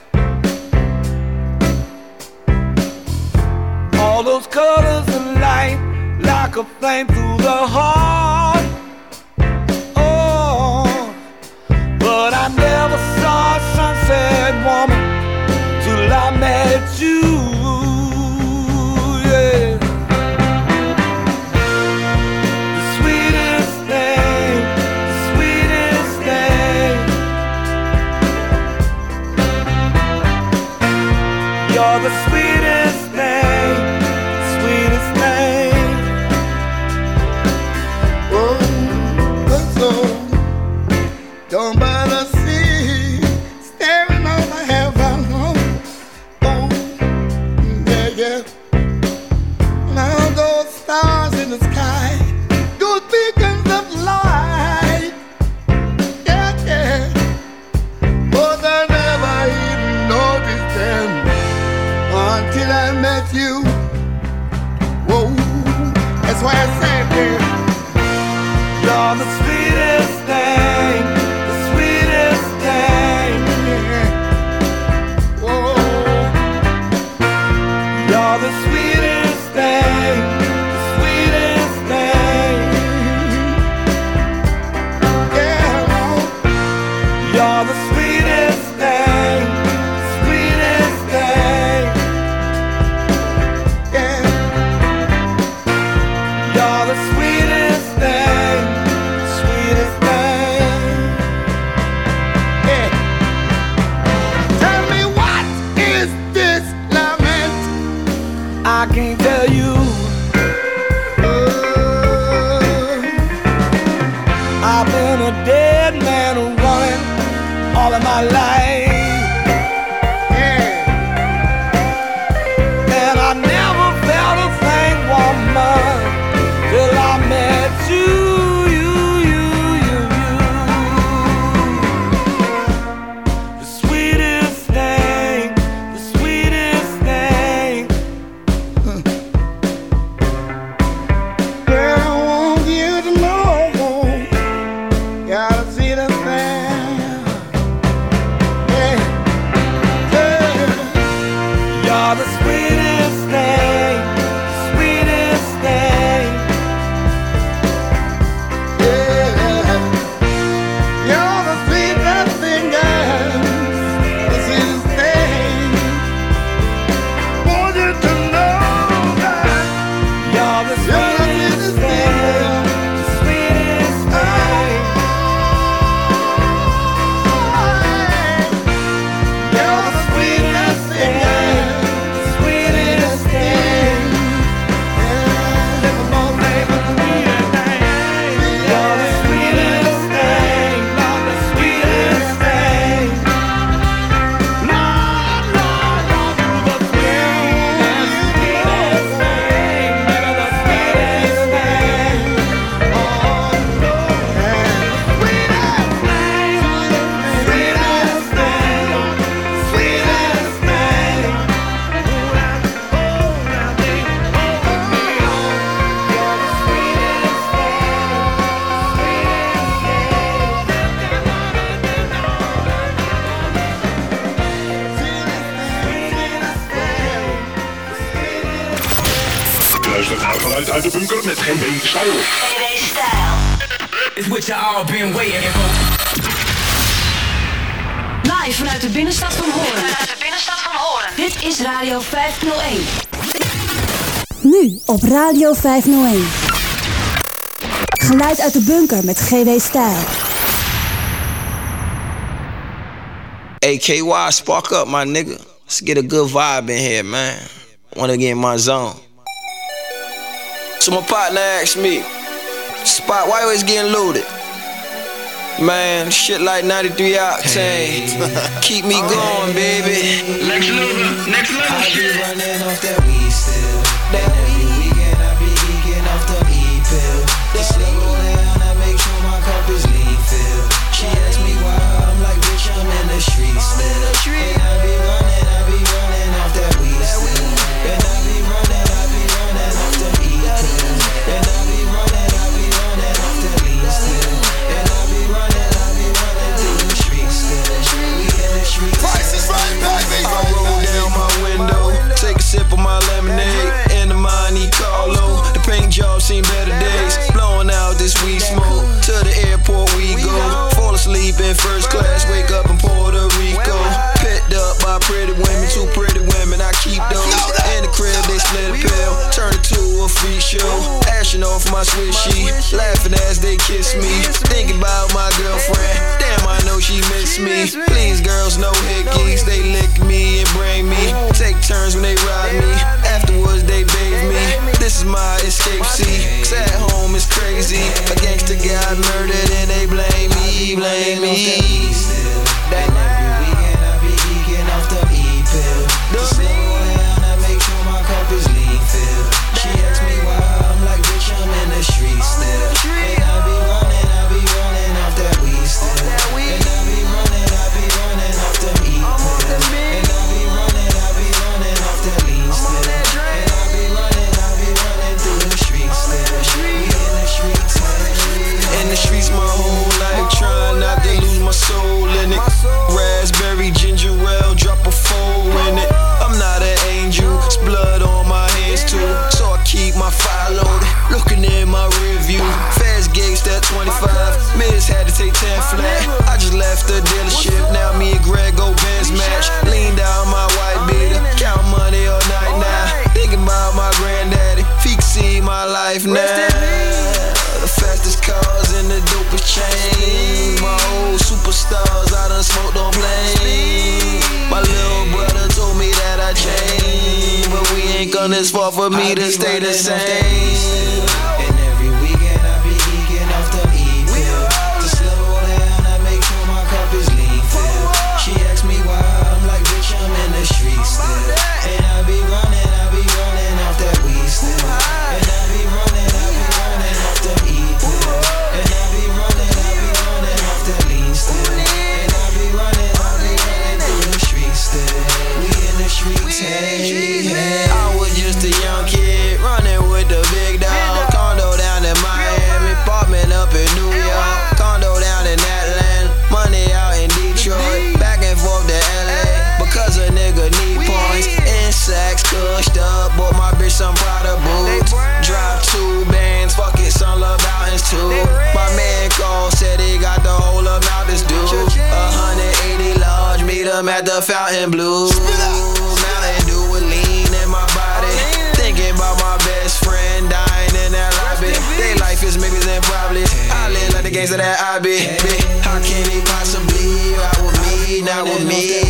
All those colors of light, like a flame through the heart. Radio 501. Geluid uit de bunker met GW Style. Spark up my nigga. Let's get a good vibe in here, man. Wanna get in my zone. So my partner asked me, Spot, why you always getting looted? Man, shit like 93 octane. Hey. Keep me going, baby. Next level, next level. I be running off that weed still. That weed freak show. Ashing off my swishy. Laughing as they kiss me. Thinking about my girlfriend. Damn, I know she miss me. Please, girls, no hickeys. They lick me and bring me. Take turns when they ride me. Afterwards, they bathe me. This is my escape seat. Cause at home it's crazy. A gangster got murdered and they blame me, blame me. That It's far for me to stay the same. gangster that I be. How can they possibly out with me, not with me?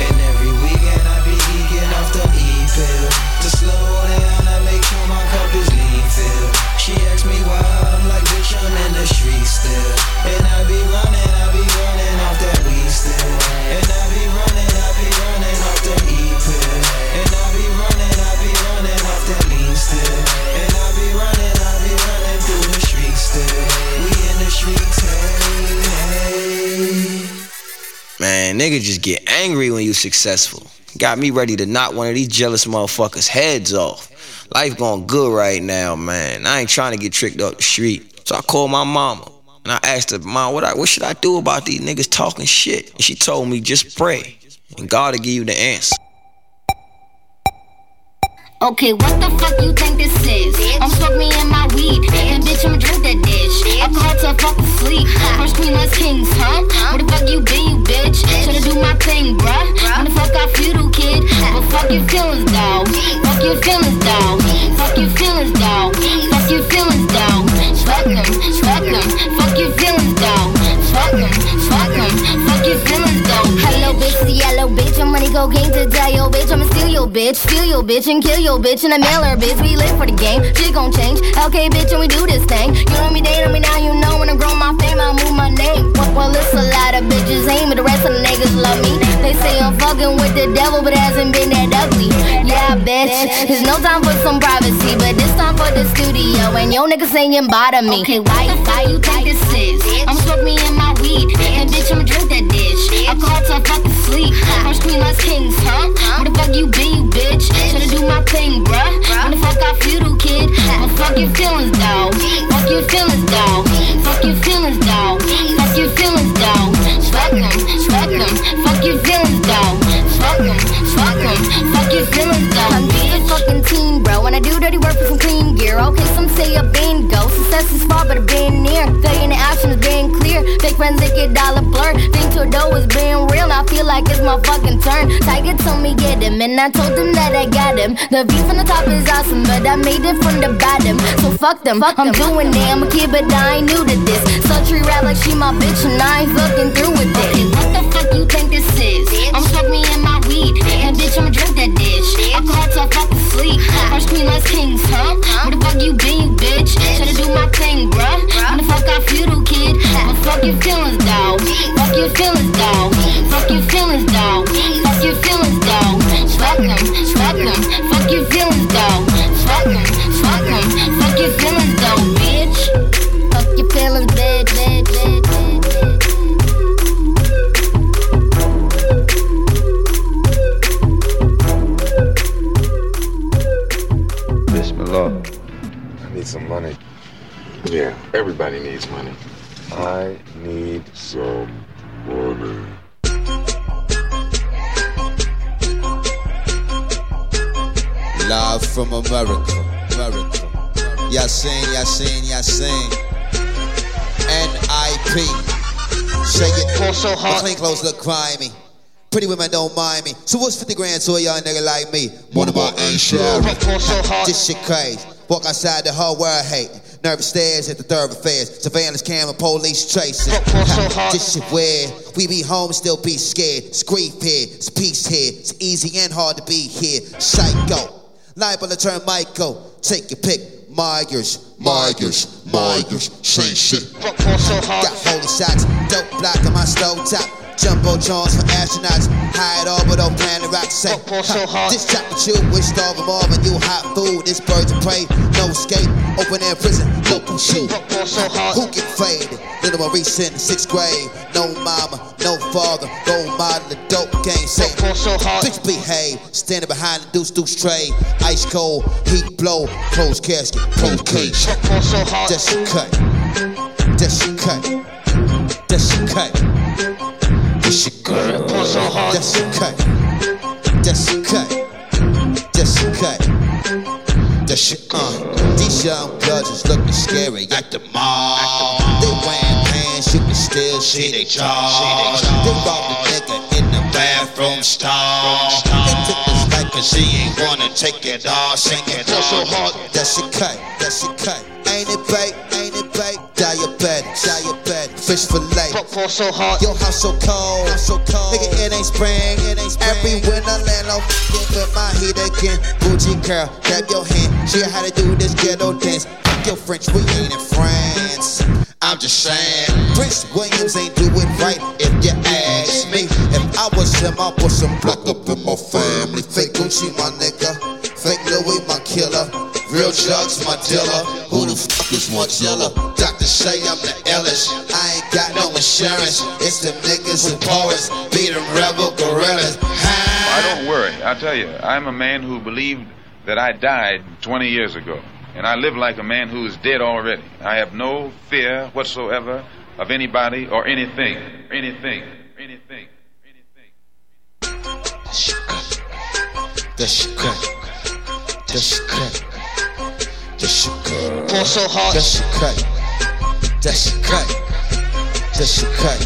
And every weekend I be geeking off the E-pill. To slow down, I make sure my cup is lean filled. She asks me why I'm like, bitch, I'm in the street still. nigga just get angry when you successful. Got me ready to knock one of these jealous motherfuckers' heads off. Life going good right now, man. I ain't trying to get tricked up the street. So I called my mama and I asked her, Mom, what, I, what should I do about these niggas talking shit? And she told me, just pray and God will give you the answer. Okay, what the fuck you think this is? I'm smoke me in my weed, and bitch, I'ma drink that dish. Alcohol to fuck sleep. First queen, last kings, huh? Where the fuck you been, you bitch? Tryna do my thing, bruh. When the fuck I feudal, kid? But fuck your feelings, dawg. Fuck your feelings, dawg. Fuck your feelings, dawg. Fuck your feelings, dawg. Fuck 'em, fuck them. Fuck your feelings, dawg. Fuck 'em, fuck 'em. Fuck your feelings, Hello, bitch, the yellow bitch. I'm money cocaine to die, yo, bitch. I'ma steal your bitch, steal your bitch, and kill your bitch. And I mail her, bitch. We live for the game. Shit gon' change. Okay, bitch, and we do this thing. You know me, date on me now. You know when I grow my fame, I move my name. Well, it's a lot of bitches ain't, but the rest of the niggas love me. They say I'm fucking with the devil, but it hasn't been that ugly. Yeah, bitch. There's no time for some privacy, but this time for the studio. And yo niggas saying bottom me. Okay, why, why you think this is? I'ma smoke me in my weed, and bitch, I'ma drink that dish. Alcohol till I fucking sleep. First queen, last kings, huh? Where the fuck you been, you bitch? Tryna do my thing, bruh. When the fuck I feudal, kid? Well, fuck your feelings, dawg. Fuck your feelings, dawg. Fuck your feelings, dawg. Fuck your feelings, dawg. Fuck 'em, fuck them. Fuck your feelings, dawg. Fuck 'em, fuck 'em. Fuck your feelings, dawg. I'm a fucking team, bro. When I do dirty work for some clean gear. Okay, some say I've been. Success is far, but I've been near. Failure in the action has been clear. Fake friends that get dollar blur. Think to a dough is being real. Now I feel like it's my fucking turn. Tiger told me get him, and I told him that I got him. The view from the top is awesome, but I made it from the bottom. So fuck them. Fuck I'm doing it. I'm a kid, but I ain't new to this. Sultry rap like she my bitch, and I ain't fucking through with this. Okay, what the fuck you think this is? I'm smoke me in my weed, and bitch, I'ma drink that dish. Alcohol till I fucking sleep. First queen, last kings, huh? Where the fuck you been, you bitch? Tryna do my thing, bruh. When the fuck I feudal, kid? Well, fuck your feelings, dawg. Fuck your feelings, dawg. Fuck your feelings, dawg. Fuck your feelings, dawg. Fuck 'em, fuck 'em. Fuck your feelings, dawg. Fuck 'em, fuck 'em. Fuck your feelings, dawg, bitch. Fuck your feelings, Bismillah. I need some money. Yeah, everybody needs money. I need some money. Live from America, America. Yasin, Yasin, Yasin. N.I.P. Say it. so hot. clean clothes look grimy. Pretty women don't mind me. So what's 50 grand to a young nigga like me? One of my ain't sharing. This shit crazy. Walk outside the whole world hate. Nervous stares at the third affairs. Surveillance camera, police traces. this shit weird. We be home, and still be scared. It's grief here, it's peace here. It's easy and hard to be here. Psycho. Liable to turn Michael. Take your pick. Myers, Myers, Myers, same shit. Got holy shots, dope block on my stove top. Jumbo Jones for astronauts. High all, but don't plan to rock say. Ha, This chop with you, wish starve more than you hot food. This birds of prey, no escape. Open air prison, local shoot. Who get faded? Little more recent, sixth grade. No mama, no father. Role model, the dope game say. Bitch behave, standing behind the deuce deuce tray. Ice cold, heat blow, closed casket, closed cage. That's a cut. That's a cut. That's a cut. That's a cut. That's a cut. That's a cut. That's a cut. That shit, uh. These young bloods looking scary at the mall. They wearing pants, you can still see they jaws. They robbed a nigga in the bathroom stall. They took this like cause he ain't wanna take it all, sing it all. so hard. That's a cut, that's a cut. Ain't it bait, ain't it bait? Diabetic, diabetic, fish for life. Broke fillet. so hard. Your house so cold, house so cold. Nigga, it ain't spring, it ain't spring. Every winter land low, get with my heat again. Bougie girl, grab your hand. She how to do this ghetto dance. Fuck your French, we ain't in France. I'm just saying, Prince Williams ain't do it right if you ask me. If I was him, I'd put some black up in my family. Fake Gucci, my nigga. Fake Louis, my killer. Real drugs, my dealer. Who the fuck is Margiela? Doctors say I'm the illest. I ain't got no insurance. It's them niggas and poets. Beat them rebel gorillas. I don't worry. I tell you, I'm a man who believed that I died 20 years ago. And I live like a man who is dead already. I have no fear whatsoever of anybody or anything. Anything. Anything. Anything. That's crack. That's your crack. So hard. That's your crack. That's your crack. That's your crack.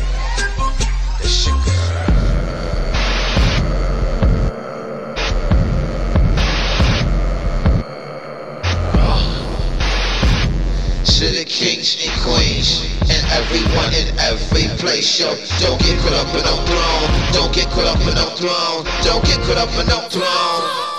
That's your crack. to the kings and queens and everyone in every place, yo. Don't get caught up in no throne. Don't get caught up in no throne. Don't get caught up in no throne.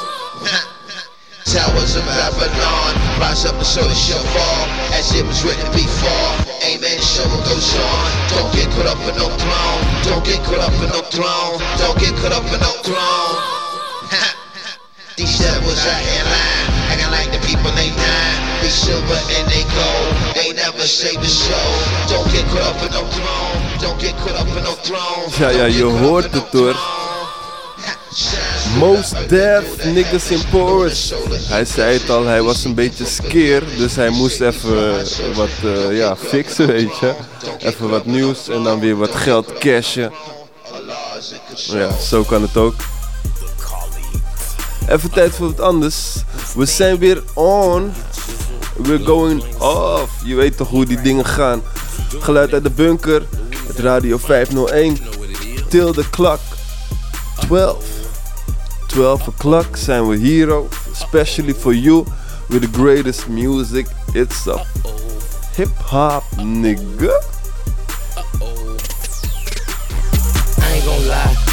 Towers of Babylon rise up and so it shall fall as it was written before. Amen. Show what goes on. Don't get caught up in no throne. Don't get caught up in no throne. Don't get caught up in no throne. These devils are in line, acting like the people they nine. They silver and they gold. They never save the soul. Don't get caught up in no throne. Don't get caught up in no throne. Ja, ja, je hoort het hoor. Most Def, niggas in Porus. Hij zei het al, hij was een beetje skeer. Dus hij moest even wat eh, ja, fixen, weet je. Even wat nieuws en dan weer wat geld cashen. Ja, zo kan het ook. Even tijd voor wat anders. We zijn weer on. We're going off. Je weet toch hoe die dingen gaan. Geluid uit de bunker. Het radio 501. Till the clock. 12. 12 o'clock zijn we hier. oh. Especially for you. With the greatest music. It's a hip hop nigga.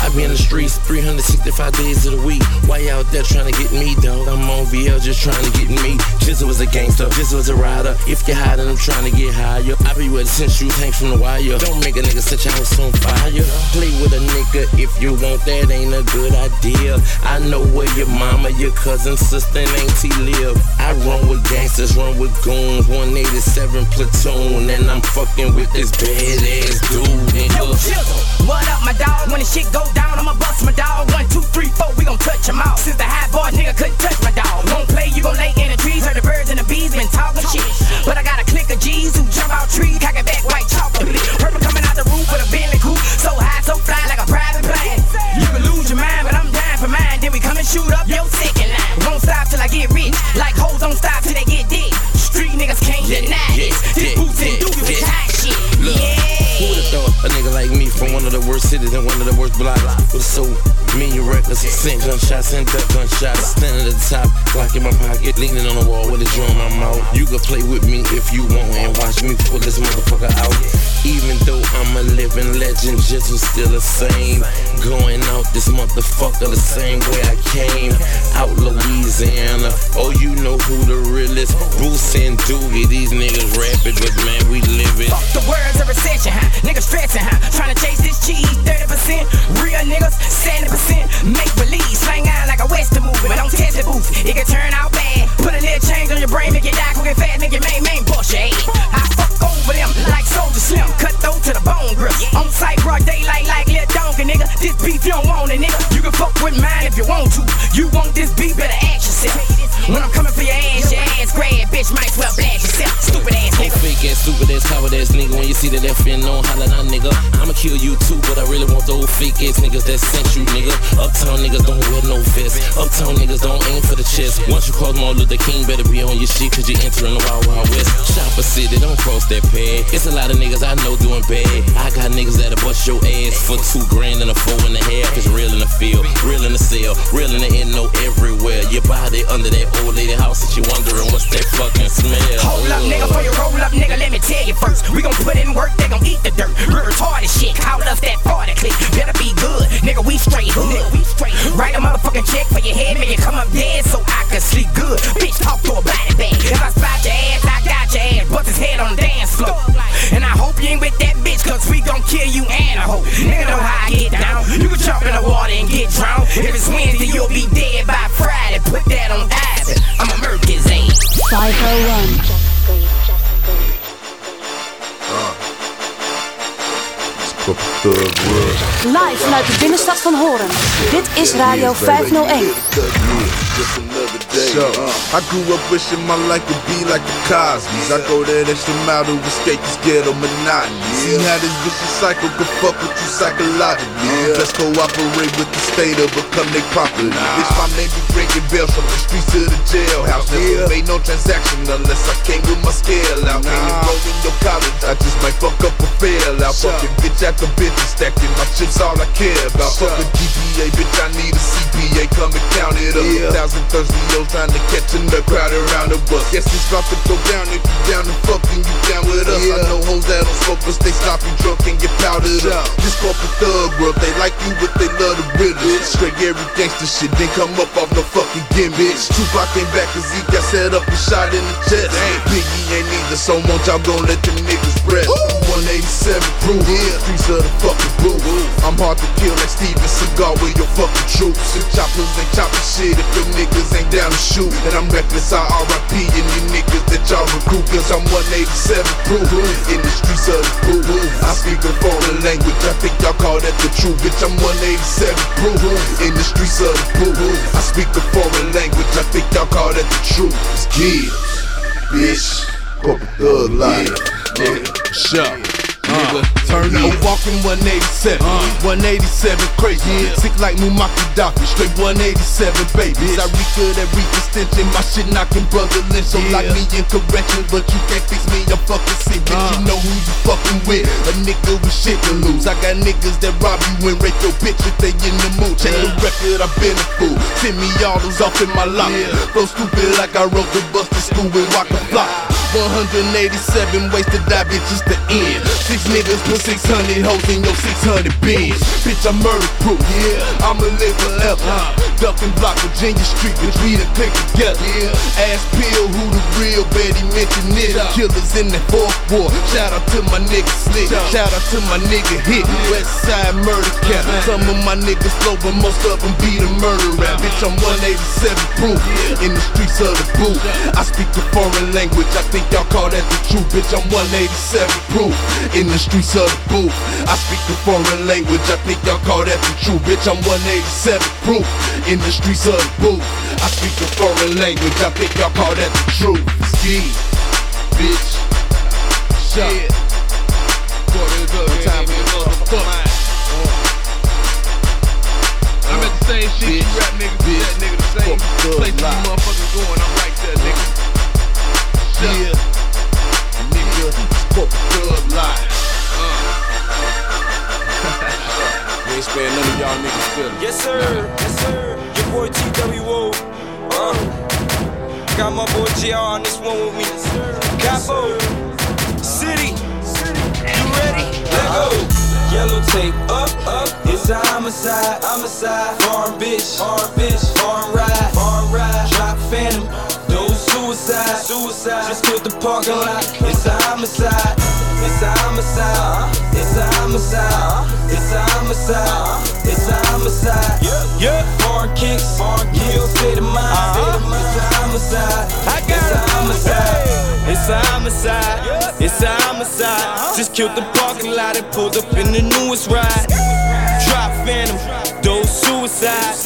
I be in the streets 365 days of the week. Why you out there trying to get me, dog? I'm on VL just trying to get me. Jizzle was a gangster, Jizzle was a rider. If you're hiding, I'm trying to get higher. I be with since shoes hang from the wire. Don't make a nigga set your house on fire. Play with a nigga if you want that, ain't a good idea. I know where your mama, your cousin, sister, and auntie live. I run with gangsters, run with goons, 187 platoon, and I'm fucking with this badass dude. Yo, Jizzle, what up, my dog? When the shit go down, I'ma bust my dog. One, two, three, four, we gon' touch him out. Since the high boy nigga couldn't touch my dog. Won't play, you gon' lay in the trees. Heard the birds and the bees been talking shit. But I got a clique of G's who jump out trees, cock it back, white chocolate. Heard me coming out the roof with a Bentley coupe. So high, so fly like a private plane. You can lose your mind, but I'm dying for mine. Then we come and shoot up your second line. Won't stop till I get rich. Like of the worst cities and one of the worst blocks with so many records, sent gunshots and duck gunshots, standing at the top, Glock in my pocket, leaning on the wall with a drum in my mouth. You can play with me if you want and watch me pull this motherfucker out. Even though I'm a living legend, just was still the same. Going out this motherfucker the same way I came. Out Louisiana, oh you know who the realest. Bruce and Doogie, these niggas rapping, but man we live it. Fuck the words of recession, huh? Niggas stressing, huh? Trying to chase this cheese, 30%. Real niggas, 70%. Make believe, slang out like a western movie. But don't test the booth, it can turn out bad. Put a little change on your brain, make it die quick and fast, make it main, main bullshit. I fuck over them like Soulja Slim, cut throat to the bone grip. On sight, broad daylight like Lil Donkey, nigga. This beef you don't want it, nigga. You can fuck with mine if you want to. You want this beef, better ask yourself. When I'm coming for your ass, your ass grab, bitch, might as well blast yourself. Stupid ass Oh, nigga. fake ass, stupid ass, coward ass nigga. When you see that F in on, holla nah, nigga. I'ma kill you too, but I really want those fake ass niggas that sent you, nigga. Uptown niggas don't wear no vest. Uptown niggas don't aim for the chest. Once you cross Martin Luther King, better be on your shit, cause you're entering the Wild Wild West. Shopper City, don't cross that pad. It's a lot of niggas I know doing bad. I got niggas that'll bust your ass for two grand and a four and a half. It's real in the field, real in the cell, real in the end, no everywhere. Your body under that old lady house, and she wondering what's that fucking smell. Hold up, nigga, for your roll up, nigga, let me tell you first. We gon' put in work, they gon' eat the dirt. Real retarded shit, call us that party click. Better be good, nigga, we straight hood. we straight Write a motherfucking check for your head, make you come up dead so I can sleep good. Bitch, talk to a body bag. If I spot your ass, I got your ass. Bust his head on the dance floor. And I hope you ain't with that bitch, cause we gon' kill you and a hoe. Nigga know how I get down. You can jump in the water and get drowned. If it's Wednesday, you'll be dead by Friday. Put that on Ivan. I'ma murk his ass. 501. Live vanuit de binnenstad van Horen. Dit is Radio 501. Just another day day. Uh. I grew up wishing my life could be like the Cosby's. I go that extra mile to escape this ghetto monotony. See how this vicious cycle could fuck with you psychologically. Let's cooperate with the state or become they property. Bitch, my name be ringing bells from the streets to the jailhouse. Never made no transaction unless I came with my scale out. Ain't enrolled in your college, I just might fuck up a fail out. Fucking bitch after bitch and stacking my chips all I care about. Fuck a GPA, bitch, I need a CPA. Come and count it up. A thousand thirsty O's trying to catch in the crowd around the bus. Guess it's about to go down if you down and fucking you down with us. I know hoes that don't smoke, but they sloppy drunk and get powdered up. This corporate thug world, they like you, but they love the riddles. Straight every gangster shit, then come up off no fucking gimmicks. Tupac came back cause he got set up and shot in the chest. Biggie ain't either, so won't y'all gon' let them niggas rest. 187 proof, streets of the fucking booth. I'm hard to kill like Steven Seagal with your fucking troops. And choppers ain't chopping shit if your niggas ain't down to shoot. And I'm reckless, I RIP and you niggas that y'all recruit. Cause I'm 187 proof in the streets of the booth. I speak a foreign language, I think y'all call that the truth. Bitch, I'm 187 proof in the streets of the booth. I speak a foreign language, I think y'all call that the truth. It's Gibbs, bitch. Corporate thug life, nigga. Shut Nigga, uh, turn up. Walking 187, uh. 187 crazy. Sick like Mumaki Doctor, straight 187 babies. I reek good at extension, my shit knocking brother Lynch. So like me in corrections, but you can't fix me, I'm fucking sick. Bitch, uh. you know who you fucking with. A nigga with shit to lose. I got niggas that rob you and rape your bitch if they in the mood. Check the record, I've been a fool. Send me all those off in my locker. Flow stupid like I wrote the bus to school with Waka Flock. 187 ways to die, bitch, it's the end. Six niggas put 600 hoes in your 600 bins. Bitch, I'm murder proof, yeah. I'ma live forever. Duck and block Virginia Street, bitch, we done click together. Yeah. Ass pill, who the real Betty mention it. Killers in the fourth war. Shout out to my nigga Slick. Shout out to my nigga Hit. West Side Murder Camp. Some of my niggas slow, but most of them be the murder rap. Bitch, I'm 187 proof in the streets of the booth. I speak a foreign language, I think y'all call that the truth. Bitch, I'm 187 proof in the streets of the booth. I speak a foreign language, I think y'all call that the truth. Bitch, I'm 187 proof in the streets of the booth. I speak a foreign language, I think y'all call that the truth. Ski, bitch, time for motherfucker. Uh. I'm at the same shit you rap niggas do that nigga the same place you motherfuckers going. I'm right there, nigga. Yeah, nigga, corporate thug life. Ain't sparing none of y'all niggas feelings. Yes, sir. Yes, sir. Your boy TWO. Uh, got my boy JR on this one with me. Capo. City. You ready? Let go. Yellow tape up, up. It's a homicide, homicide. Farm bitch, farm bitch, farm ride, farm ride. Drop phantom. Those suicide, suicide. Just killed the parking lot. It's a homicide. It's a homicide. It's a homicide. It's a homicide. It's a homicide. Yeah, yeah. Foreign kicks, foreign kills, state of mind. Of. It's a homicide. I got it's a homicide. It's a homicide. It's a homicide. Just killed the parking lot and pulled up in the newest ride. Drop phantom, those suicides.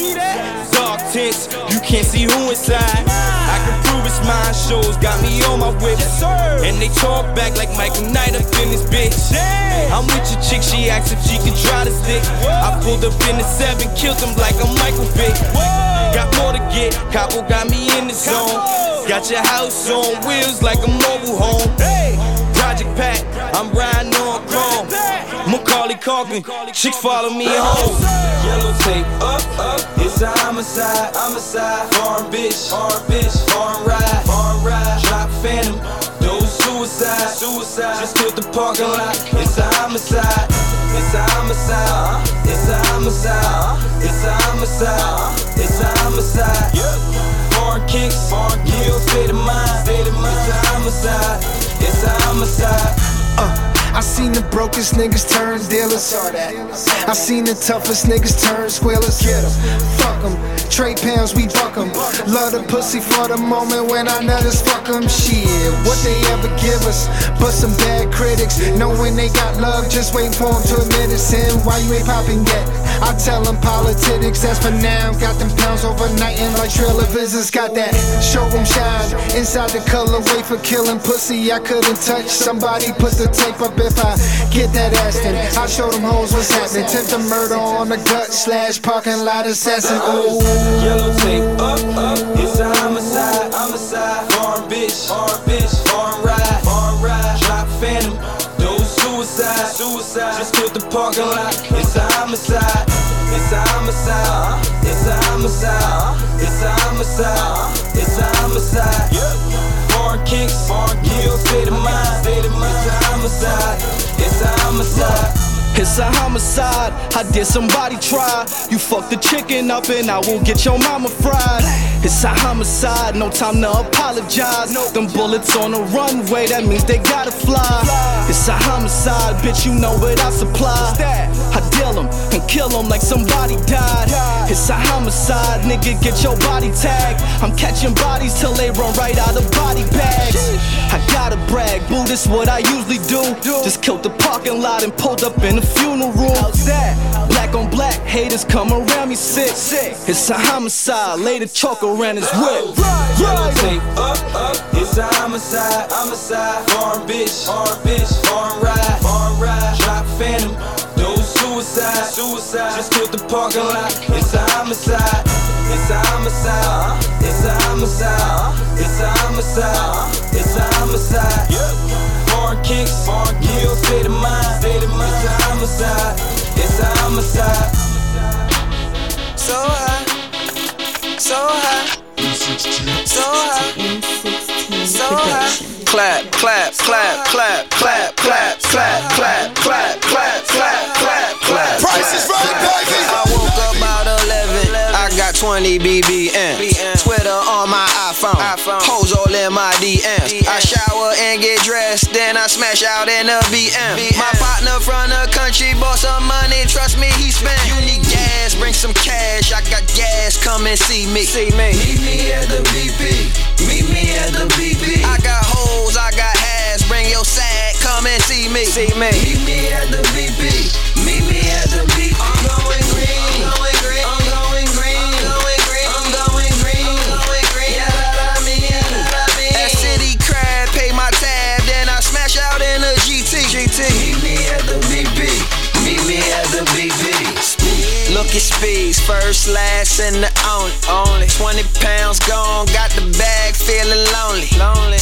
Dark tints, can't see who inside. I can prove it's mine. Shows got me on my whip. And they talk back like Michael Knight up in this bitch. I'm with your chick, she asked if she could try the stick. I pulled up in the seven, killed him like a Michael Vick. Got more to get, Capo got me in the zone. Got your house on wheels like a mobile home. Project Pack, I'm riding on chrome. Macaulay Culkin, chicks follow me home. Yellow tape up, up. It's a homicide, homicide. Farm bitch, farm bitch, farm ride, farm ride. Drop phantom, those suicide, suicide. Just killed the parking lot. It's a homicide. It's a homicide. Uh-huh. It's a homicide. Uh-huh. It's a homicide. Uh-huh. It's a homicide. Foreign kicks, foreign kills, state of mind, state of mind. It's a homicide. It's a homicide. Uh, I seen the brokest niggas turn dealers. I seen the toughest niggas turn squealers. Fuck them. Trade pounds, we buck them. Love the pussy for the moment when I know this fuck them. Shit, what they ever give us? But some bad critics. Knowing they got love, just waiting for them to admit it. Sin, why you ain't popping yet? I tell them politics, that's for now. Got them pounds overnight and like trailer visits. Got that showroom shine inside the colorway for killing pussy. I couldn't touch. Somebody put the tape up if I get that ass. Then I show them hoes what's happening. Tip the murder on the gut slash parking lot assassin. Ooh. Yellow tape up, up. It's a homicide, homicide. Farm bitch, farm bitch, farm ride, farm ride. Drop phantom, those suicide, suicide. Just killed the parking lot. It's a homicide. It's a homicide. It's a homicide. It's a homicide. It's a homicide. Foreign kicks, foreign kills, I'm a side it's a homicide. I did somebody try. You fucked the chicken up and I will get your mama fried. It's a homicide. No time to apologize. Them bullets on the runway, that means they gotta fly. It's a homicide, bitch. You know what I supply. I deal them and kill them like somebody died. It's a homicide, nigga. Get your body tagged. I'm catching bodies till they run right out of body bags. I gotta brag, boo. This what I usually do. Just killed the parking lot and pulled up in the funeral room. Black on black, haters come around me sick. It's a homicide, lay the chalk around his whip. Oh, Yellow tape up, up. It's a homicide, homicide. Farm bitch, farm bitch, farm ride, farm ride. Drop phantom, those suicide, suicide. Just killed the parking lot. It's a homicide. It's a homicide. It's a homicide. It's a homicide. It's a homicide. Kicks, state of mind, state of mind. It's a homicide. It's a homicide. So high, so high, so high, so high. Clap, clap, clap, clap, clap, clap, clap, clap, clap, clap, clap, clap, clap. Price is right, baby. I woke up about 11. I got 20 BBM. Twitter on my iPhone. Hoes all in my DMs. I shower and get dressed, then I smash out in a BM. My partner from the country bought some money. Trust me, he spent. You need gas, bring some cash. I got gas, come and see me. See me. Meet me at the BP. Meet me at the BP. I got hoes, I got ass. Bring your sack, come and see me. See me. Meet me at the BP. Meet me at the BP. At speeds, first, last, and the only. Only 20 pounds gone, got the bag, feeling lonely. Lonely.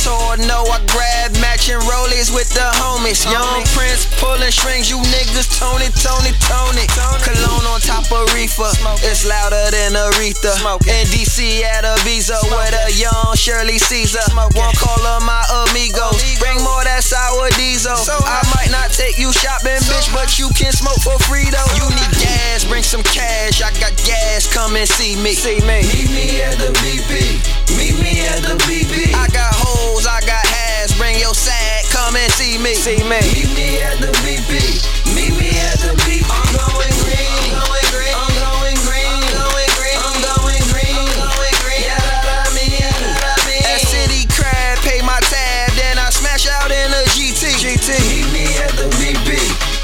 No, I grab matching rollies with the homies. Young Prince pulling strings, you niggas, Tony, Tony, Tony. Cologne on top of reefer, it's louder than Aretha. In DC at a visa with a young Shirley Caesar. One call of my amigos, bring more that sour diesel. I might not take you shopping, bitch, but you can smoke for free though. You need gas, bring some cash. I got gas, come and see me. See me. Meet me at the BP. Meet me at the BP. I got hoes, I got ass. Bring your sack, come and see me. See me. Meet me at the BP. Meet me at the BP. I'm going green. I'm going green. I'm going green. I'm going green. I'm going green. I'm going green. Yeah, that I mean. Yeah, that I mean. At City Crab, pay my tab, then I smash out in a GT. GT. Meet me at the BP.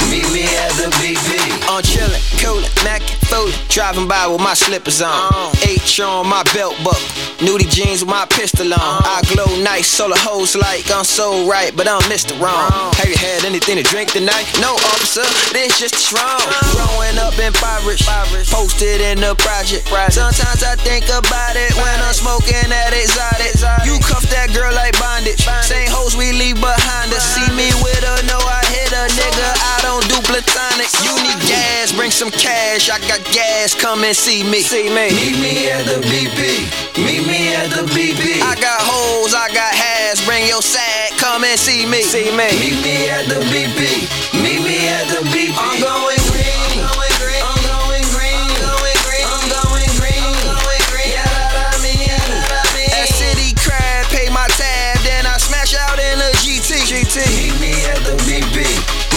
Meet me at the BP. I'm chillin', coolin', mackin', driving by with my slippers on. Uh-huh. H on my belt buckle, nudie jeans with my pistol on. Uh-huh. I glow nice, so the hoes like I'm so right, but I'm Mr. Wrong. Have you had anything to drink tonight? No, officer, this just strong. Growing up impoverished, posted in the project. Sometimes I think about it when I'm smoking that exotic. You cuff that girl like bondage. Same hoes we leave behind us. See me with her, know I hit a nigga. I don't do platonics. You need gas, bring some cash. I got gas, come and see me. See me. Meet me at the BP. Meet me at the BP. I got hoes, I got ass. Bring your sack, come and see me. See me. Meet me at the BP. Meet me at the BP. I'm going green. I'm going green. I'm going green. I'm going green. I'm going green. I'm going green. Yeah, I mean. Yeah, that I mean. At City Crab, pay my tab, then I smash out in a GT. GT. Meet me at the BP.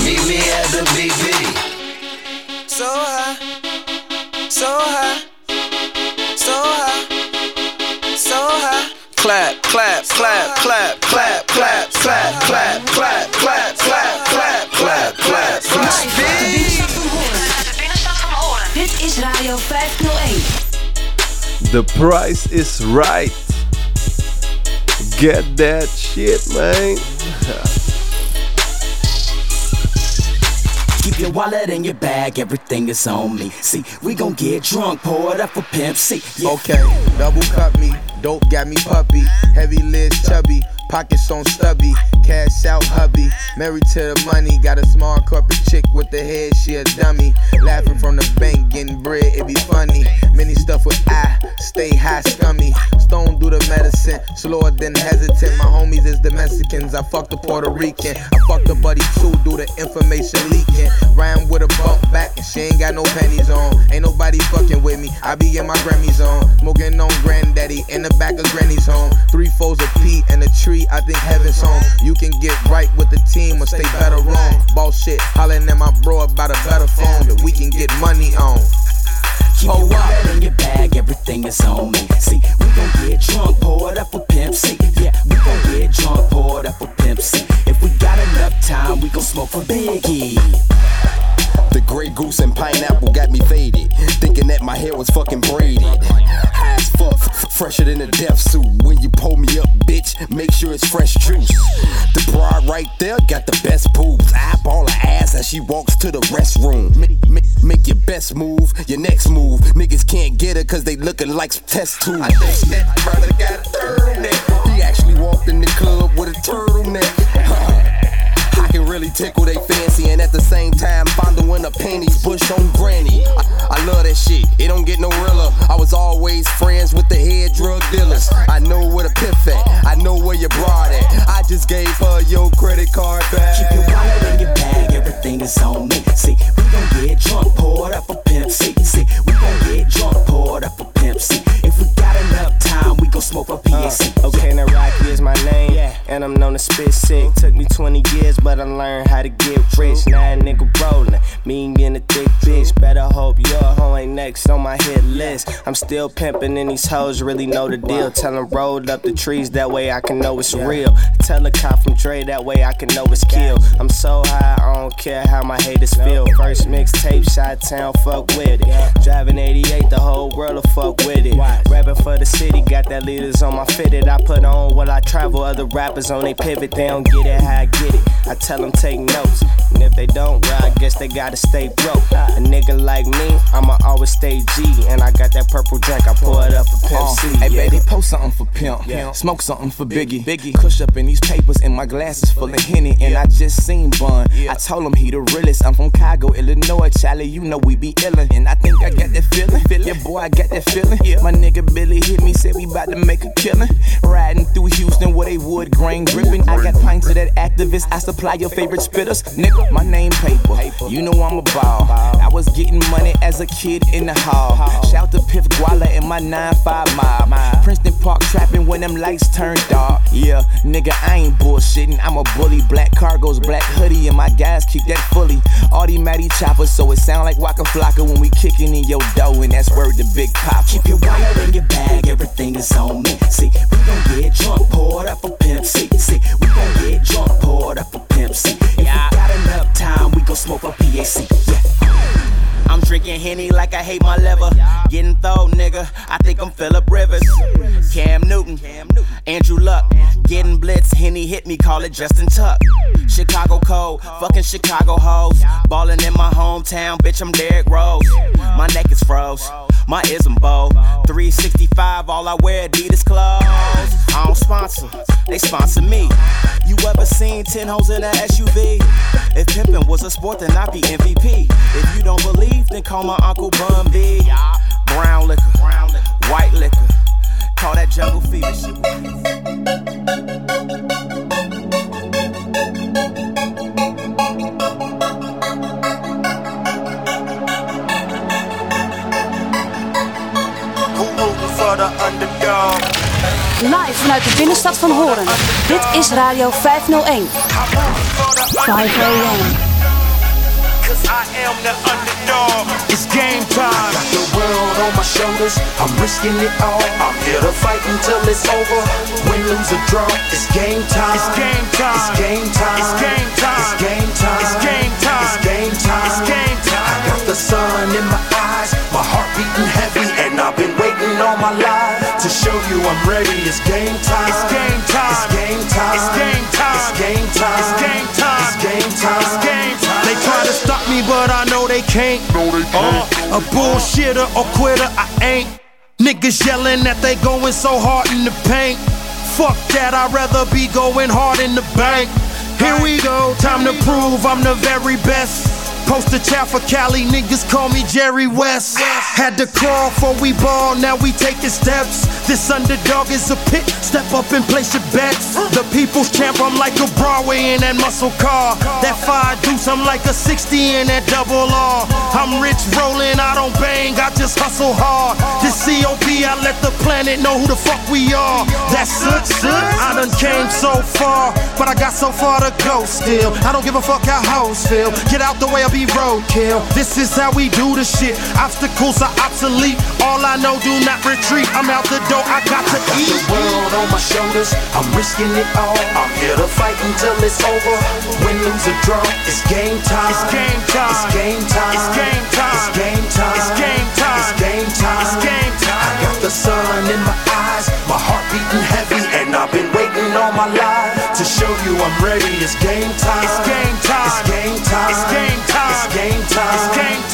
Meet me at the BP. So high, so high, so high, so high. Clap, clap, clap, clap, clap, clap, clap, clap, clap, clap, clap, clap, clap, clap, clap. De binnenstad van Hoorn. Dit is Radio 501. The price is right. Get that shit, man. Your wallet in your bag, everything is on me. See, we gon' get drunk, pour it up for Pimp C. Yeah. Okay, double cup me, dope got me puppy, heavy lids chubby, pockets on stubby, cash out hubby, married to the money, got a small corporate chick with the head, she a dummy, laughing from the bank, getting bread, it be funny, many stuff with I, stay high scummy, stone do the medicine, slower than hesitant, my homies is the Mexicans, I fucked a Puerto Rican, I fucked a buddy too, do the information leaking, rhyme with a bump back, and she ain't got no pennies on, ain't nobody fucking with me, I be in my Grammy zone, smoking on granddaddy, in the back of granny's home, three foes of Pete and a tree, I think heaven's home, you can get right with the team or stay better wrong, boss shit, hollering at my bro about a better phone that we can get money on. Keep wallet in your she walks to the restroom. Make, your best move, your next move. Niggas can't get her cause they looking like some test tubes. I think that brother got a turtleneck. He actually walked in the club with a turtleneck. I can really tickle they fancy and at the same time fondling a panties bush on granny. I, I love that shit, it don't get no realer. I was always friends with the head drug dealers. I know where the piff at, I know where your broad at. I just gave I learned how to get rich. Now nigga rollin', me and a thick bitch. Better hope your hoe ain't next on my hit list. I'm still pimping and these hoes really know the deal. Tell 'em rolled up the trees, that way I can know it's real. Tell a cop from Dre, that way I can know it's kill. I'm so high, I don't care how my haters feel. First mixtape, shot town, fuck with it. Driving 88, the whole world will fuck with it. Rapping for the city, got that leaders on my fitted. I put on while I travel, other rappers on they pivot, they don't get it how I get it. I tell them take notes, and if they don't, well, I guess they gotta stay broke. A nigga like me, I'ma always stay G, and I got that purple I pour it up for Pimp Uh, Hey baby, post something for pimp. Yeah. Smoke something for Biggie. Biggie. Kush up in these papers and my glasses full of Henny. And I just seen Bun. I told him he the realest. I'm from Chicago, Illinois. Charlie, you know we be illin'. And I think I got that feeling. Yeah, boy, I got that feeling. Yeah. My nigga Billy hit me, said we about to make a killing. Riding through Houston where they wood grain gripping. I got pints of that activist. I supply your favorite spitters. Nigga, my name paper. You know I'm a ball. I was getting money as a kid in the hall. Shout to Piff Guala and my 9-5 mob. Princeton Park trapping when them lights turn dark. Yeah, nigga, I ain't bullshitting. I'm a bully. Black cargos, black hoodie, and my guys keep that fully. Automatic chopper, so it sound like Waka Flocka when we kicking in your dough, and that's where the big pop. Keep your wallet in your bag, everything is on me. See, we gon' get drunk, pour it up for Pimp C. See, we gon' get drunk, pour it up for Pimp C. If we got enough time, we gon' smoke a PAC. Yeah. I'm drinking Henny like I hate my liver. Getting throw, nigga. I think I'm Philip Rivers. Cam Newton, Andrew Luck. Getting blitz, Henny hit me, call it Justin Tuck. Chicago cold, fucking Chicago hoes. Ballin' in my hometown, bitch, I'm Derrick Rose. My neck is froze, my ism bow. 365, all I wear Adidas clothes. I don't sponsor, they sponsor me. You ever seen 10 hoes in a SUV? If pimpin' was a sport, then I'd be MVP. If you don't believe, then call my Uncle Bun B. Brown liquor, white liquor. Call that jungle fever shit. for the underdog. Live vanuit de binnenstad van Horen. Dit is Radio 501. 501. cause I am the underdog. It's game time. I got the world on my shoulders, I'm risking it all. I'm here to fight until it's over. Win, lose, or draw. It's game time. It's game time. It's game time. It's game time. It's game time. It's game time. It's game time. It's game time. I got the sun in my eyes, my heart beating heavy, and I've been waiting all my life to show you I'm ready. It's game time. It's game time. It's game time. It's game time. It's game time. It's game time. It's game time. It's game time. It's game time stop me, but I know they can't. No, they can't. Uh, a bullshitter or quitter, I ain't. Niggas yelling that they going so hard in the paint. Fuck that, I'd rather be going hard in the bank. Here we go, time to prove I'm the very best. Poster child for Cali, niggas call me Jerry West. Had to crawl before we ball, now we taking steps. This underdog is a pit, step up and place your bets. The people's champ, I'm like a Broadway in that muscle car. That five deuce, I'm like a 60 in that double R. I'm rich rolling, I don't bang, I just hustle hard. This COB, I let the planet know who the fuck we are. That's soot, soot. I done came so far, but I got so far to go still. I don't give a fuck how hoes feel. Get out the way, I'll be roadkill. This is how we do the shit. Obstacles are obsolete. All I know, do not retreat. I'm out the door, I got to eat. The world on my shoulders, I'm risking it all. I'm here to fight until it's over. Win, lose, or draw, it's game time. It's game time. It's game time. It's game time. It's game time. It's game time. It's game time. It's game time. I got the sun in my eyes, my heart beating heavy, and I've been waiting all my life to show you I'm ready. It's game time. It's game time. It's game time. It's game time. Time. It's game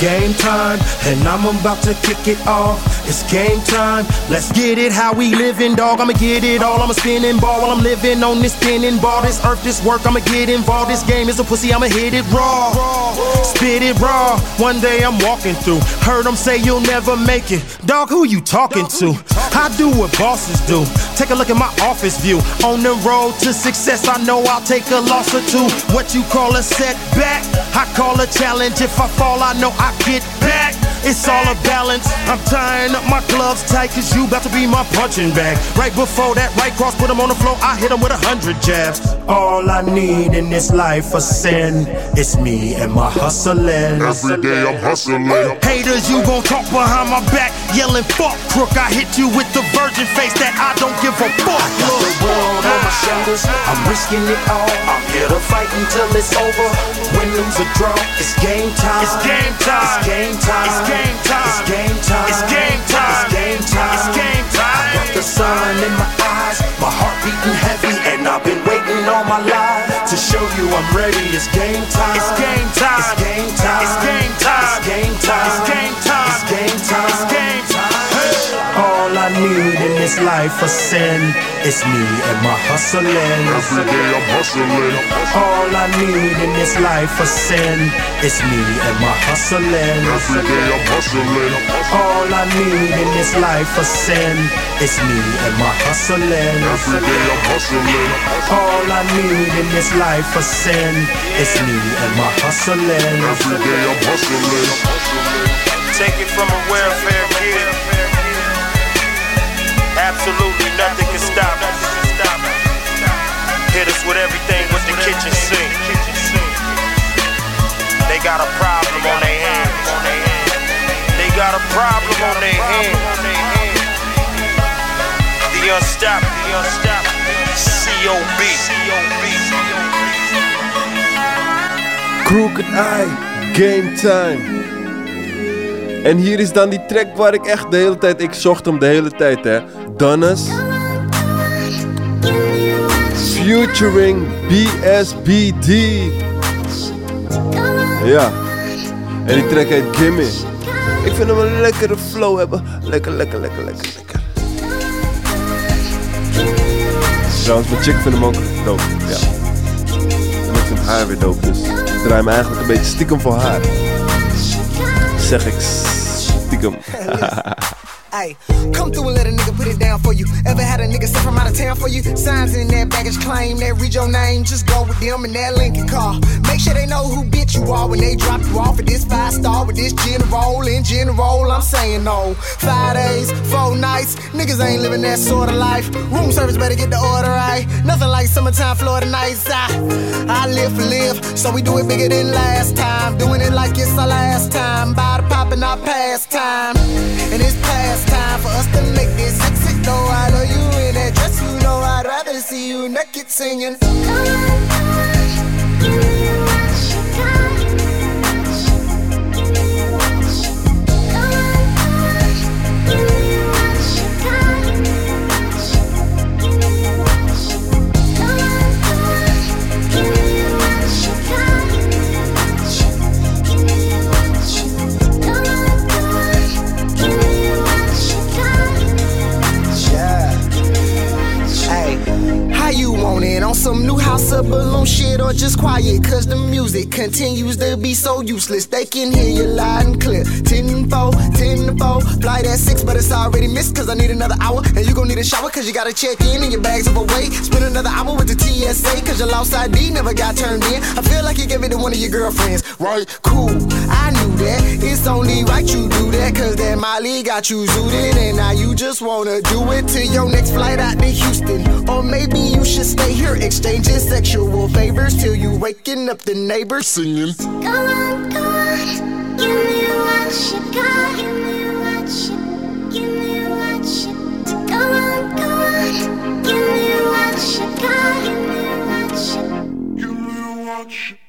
Game time, and I'm about to kick it off. It's game time. Let's get it how we living, dog. I'ma get it all. I'm a spinning ball while I'm living on this spinning ball. This earth, this work, I'ma get involved. This game is a pussy, I'ma hit it raw. Spit it raw. One day I'm walking through. Heard them say you'll never make it. Dog, who you talking to? I do what bosses do. Take a look at my office view. On the road to success, I know I'll take a loss or two. What you call a setback, I call a challenge. If I fall, I know get back. It's all a balance. I'm tying up my gloves tight, cause you about to be my punching bag. Right before that right cross, put him on the floor, I hit him with a hundred jabs. All I need in this life for sin is me and my hustling. Every day I'm hustling. Haters, you gon' talk behind my back, yelling fuck crook. I hit you with the virgin face that I don't give a fuck. I got the world on my shoulders, I'm risking it all. I'm here to fight until it's over. Win, lose, or draw, it's game time. It's game time. It's game time. It's game time. It's game time. It's game time. It's game time. It's game time. I got the sun in my eyes, my heart beating heavy, and I've been waiting all my life to show you I'm ready. It's game time. It's game time. It's game time. It's game time. It's game time. It's game time. It's game time. It's game time. All I need in this life for sin is me and my hustling. Every day I'm hustling. All I need in this life for sin is me and my hustling. Every day I'm hustling. All I need in this life for sin is me and my hustling. Every day I'm hustling. All I need in this life for sin is me and my hustling. Every day I'm hustling. Take it from a welfare got a problem on their hands. They got a problem on their hands. The unstoppable, the unstoppable. COB. Crooked Eye, Game Time. En hier is dan die track waar ik echt de hele tijd, ik zocht hem de hele tijd hè. Donnes. Futuring BSBD. Ja. En die track heet Gimme. Ik vind hem een lekkere flow hebben. Lekker, lekker, lekker, lekker, lekker. Trouwens, mijn chick vindt hem ook dope. Ja. En ik vind haar weer dope, dus ik draai me eigenlijk een beetje stiekem voor haar. Zeg ik stiekem. Come through and let a nigga put it down for you. Ever had a nigga sent from out of town for you? Signs in that baggage claim that read your name. Just go with them in that Lincoln car. Make sure they know who bitch you are when they drop you off at this five star with this general. In general, I'm saying no. Five days, four nights. Niggas ain't living that sort of life. Room service better get the order right. Nothing like summertime Florida nights. I, I live for live, so we do it bigger than last time. Doing it like it's our last time. By the pop and our pastime. And it's past time for us to make this exit. Though I know you in that dress, you know I'd rather see you naked singing. Anything some new house of balloon shit or just quiet. Cause the music continues to be so useless. They can hear you loud and clear. 10 4, 10 4. Flight at 6, but it's already missed. Cause I need another hour. And you gon' need a shower. Cause you gotta check in and your bags overweight. Spend another hour with the TSA. Cause your lost ID never got turned in. I feel like you gave it to one of your girlfriends. Right? Cool. I knew that. It's only right you do that. Cause that Molly got you zooted. And now you just wanna do it till your next flight out to Houston. Or maybe you should stay here exchanging sexual favors till you waking up the neighbors singing. Go on, go on, give me what you got, give me what you, give me what you. Go on, go on, give me what you got, give me what you, give me what you.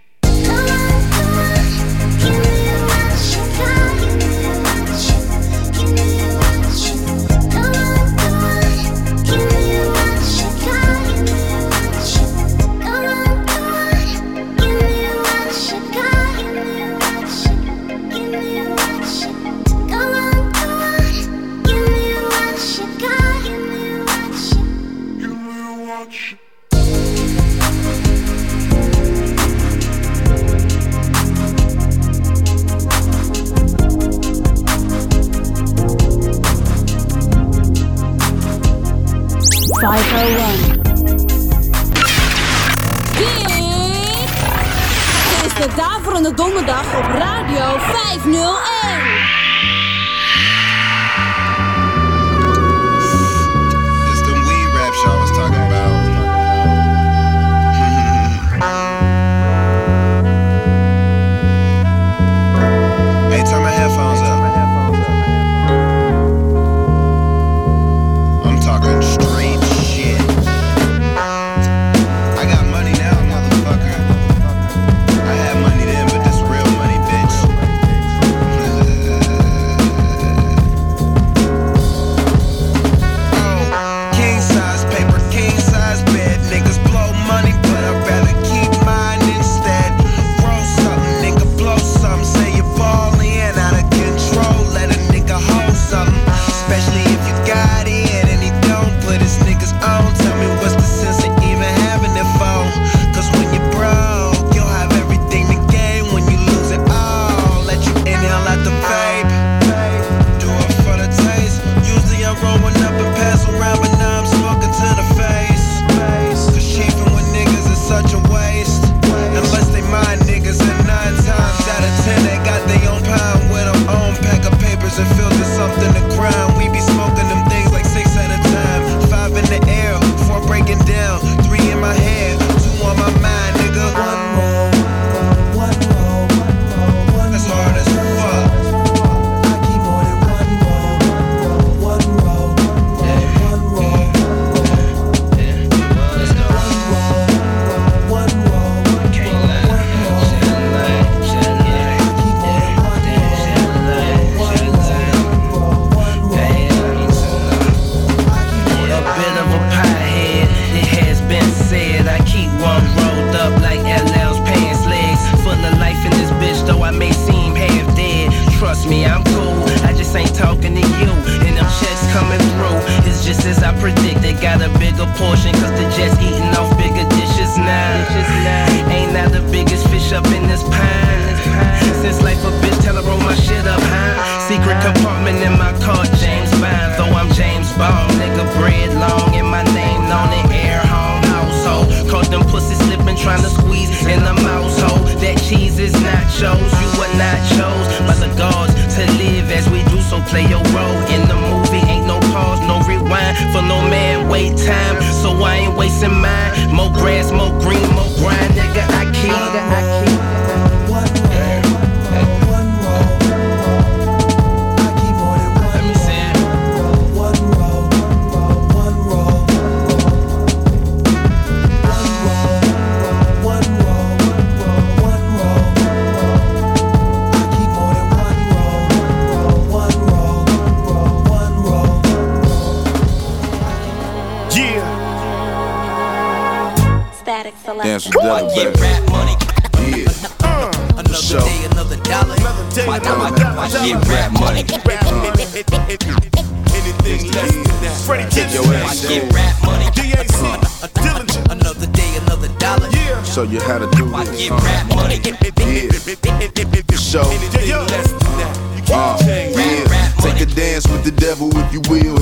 501. Dit is de Daverende Donderdag op Radio 501. Show. Anything less than that. You Uh, yeah. Take a dance with the devil if you will.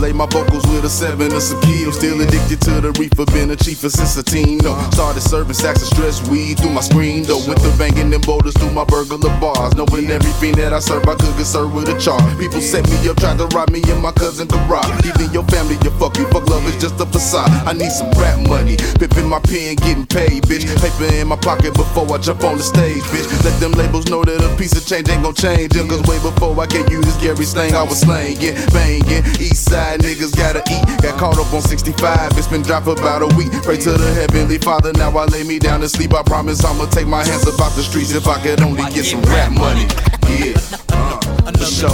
Lay my vocals with a seven or some kills. Still addicted to the reefer, been a chief since a teen. No, started serving sacks of stress weed through my screen. Though went to banging them boulders through my burglar bars. Knowing everything that I serve, I could get served with a charm. People set me up, tried to rob me and my cousin garage. Even your family, you fuck you. Fuck love is just a facade. I need some rap money. Pippin' my pen, getting paid, bitch. Paper in my pocket before I jump on the stage, bitch. Let them labels know that a piece of change ain't gon' change them. Cause way before I gave you this Gary slang, I was slangin', bangin'. East side niggas gotta eat. Got caught up on 65, it's been dropped for about a week. Pray to the heavenly father, now I lay me down to sleep. I promise I'ma take my hands up off the streets if I could only get some rap money. Yeah. Uh, for sure.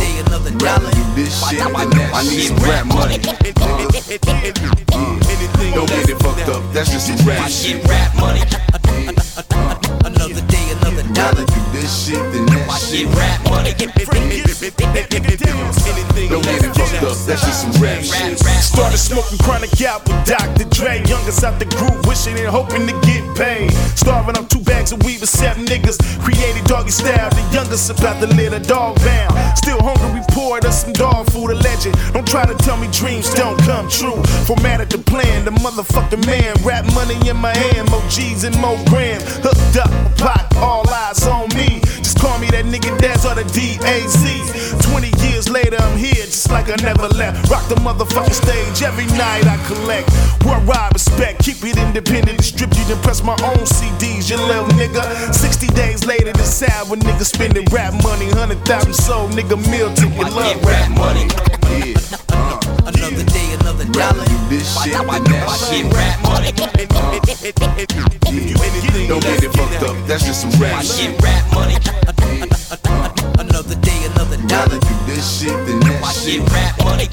Rather do this shit that. I need some rap money. Uh, yeah. Don't get it fucked up, that's just some rap shit. rap money. Another day, another Rather do this shit than that shit. rap money. Don't get it fucked up, that's just some rap shit. Started smoking chronic out with Dr. Dre. Youngest out the group, wishing and hoping to get paid. Starving on two bags of weed with seven niggas. Created doggy style, the youngest about to let a dog bound. Still hungry, we poured us some dog food, a legend. Don't try to tell me dreams don't come true. Formatted the plan, the motherfucking man. Rap money in my hand, more G's and more gram. Hooked up, a pot, all eyes on me. Just call me that nigga Daz or the DAZ. 20 years later, I'm here just like I never left. Rock the motherfucking stage every night I collect. Worldwide respect, keep it independent, distribute and press my own CDs, you little nigga. 60 days later, this sad when niggas spending rap money. 100,000 sold, nigga, meal ticket, love rap money. Yeah. Uh, Another day, another rather dollar. do this shit than that shit. Get rap money. Yeah. Don't get it fucked up, that's just some rap shit. Get rap money. Another day, another Rather dollar. do this shit than that shit. Get rap money.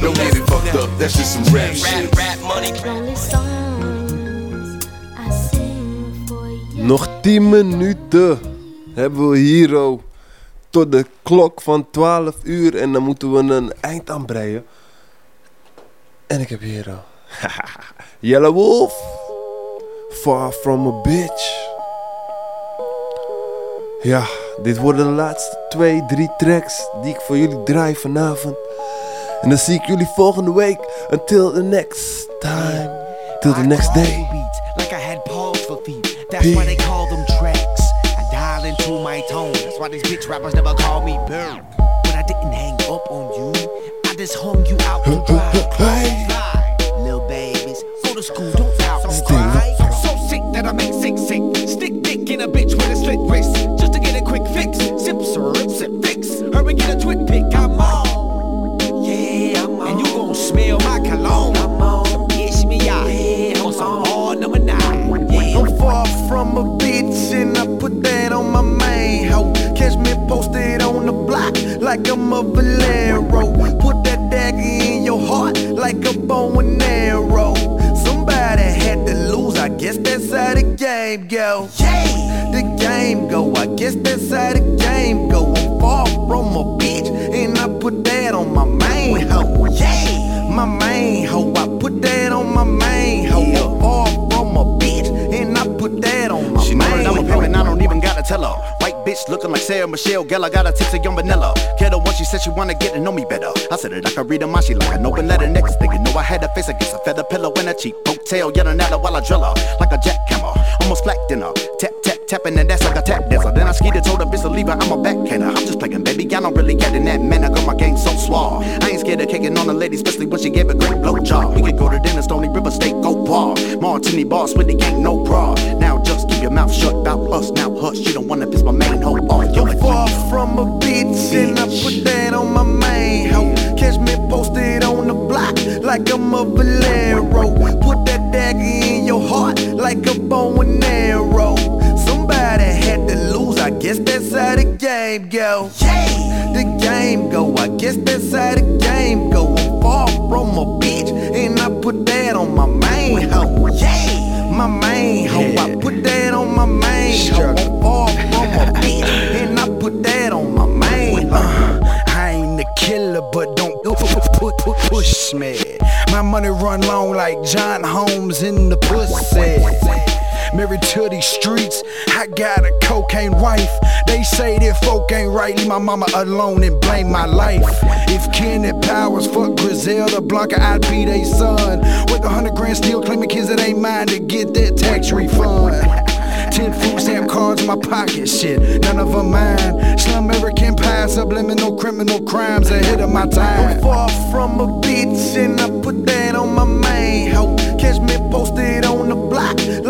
Don't get it fucked up, that's just some rap shit. Rap, rap money. Only songs I sing for you. Nog 10 minuten hebben we hier oh, tot de klok van 12 uur en dan moeten we een eind aanbreien. En ik heb hier oh, Yellow Wolf, Far From A Bitch. Ja, dit worden de laatste twee, drie tracks die ik voor jullie draai vanavond. En dan zie ik jullie volgende week. Until the next time. Till the next day. beats like I had pause for feet. That's why they call them tracks. I dial into my tone. That's why these bitch rappers never call me Berg. But I didn't hang up on you. I just hung you out to dry. Little babies, go to school, don't sip, sip, fix. Hurry, get a twit pick. I'm on. Yeah, I'm on. And you gon' smell my cologne. I'm on. Kiss me out. Yeah, on some hard number nine. Yeah. I'm far from a bitch and I put that on my main hoe. Catch me posted on the block like I'm a Valero. Put that dagger in your heart like a bow and arrow. I guess that's how the game go. Yeah, the game go, I guess that's how the game go. I'm far from a bitch and I put that on my main hoe. Yeah, my main hoe, I put that on my main hoe. I'm far from a bitch and I put that on my She main that I'm a hoe. pimp and I don't even gotta tell her. Bitch looking like Sarah Michelle Gellar, got a tipsy young vanilla. Get her once she said she wanna get to know me better. I said it, like I could read her mind, she like an open letter. Next thing you know, I had her face against a feather pillow and a cheap hotel, yelling at her while I drill her like a jackhammer. Almost flat dinner, tap tapping and that's like a tap dancer. Then I skied told her bitch to leave her, I'm a backhander. I'm just playing, baby, I don't really get in that man. I got my game so suave. I ain't scared of kicking on a lady, especially when she gave a great blow job. We could go to dinner, Stony River State, go bar. Martini bar, with the ain't no bra. Now just keep your mouth shut about us. Now hush, you don't wanna piss my main hoe off. Yo, I'm far from a bitch and I put that on my main hoe. Catch me posted on the block like I'm a Valero. Put that dagger in your heart like a bow and arrow. how the game go. Yeah. The game go, I guess that's how the game go. I'm far from a bitch, and I put that on my main hoe. Yeah. My main hoe, yeah. I put that on my main hoe. I'm far from a bitch, and I put that on my main hoe. I ain't the killer, but don't push me. My money run long like John Holmes in the pussy. Married to these streets, I got a cocaine wife. They say that folk ain't right, leave my mama alone and blame my life. If Kenneth Powers fuck Griselda Blanco, I'd be they son. With a hundred grand still claiming kids that ain't mine to get that tax refund. Ten food stamp cards in my pocket, shit, none of them mine. Slum American pie, subliminal criminal crimes ahead of my time. I'm far from a bitch and I put that on my main hoe. Catch me posted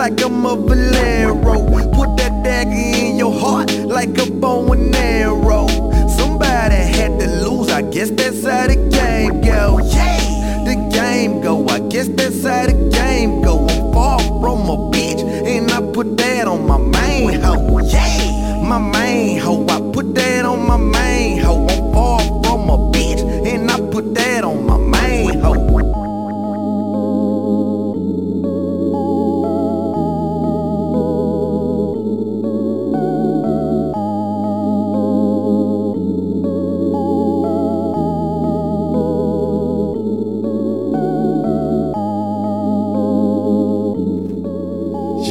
like I'm a Valero. Put that dagger in your heart like a bow and arrow. Somebody had to lose, I guess that's how the game go. Yeah, the game go. I guess that's how the game go. I'm far from a bitch and I put that on my main hoe. Yeah, my main hoe. I put that on my main hoe. I'm far from a bitch and I put that on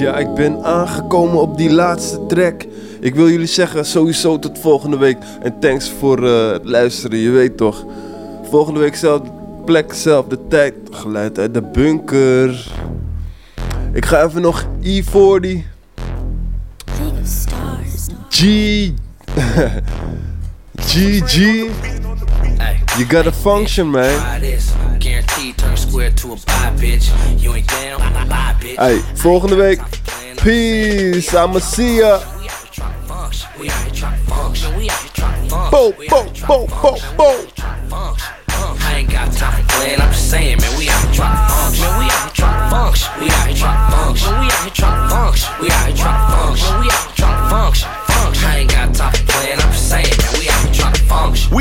Ja, ik ben aangekomen op die laatste track. Ik wil jullie zeggen, sowieso tot volgende week. En thanks voor eh, het luisteren, je weet toch. Volgende week zelfde plek, zelfde tijd. Geluid uit de bunker. Ik ga even nog E40. G. GG. You got a function, man. Hey, volgende week. Peace. I'ma see ya. We out trying to function. We out trying to function. Bo, bo, bo, bo, bo. I ain't got time for playing. I'm just saying, man. We out here trying to function. We out here trying to function. We out here trying to function. We out here trying to function. We out here trying to function. We out here trying to function. Function.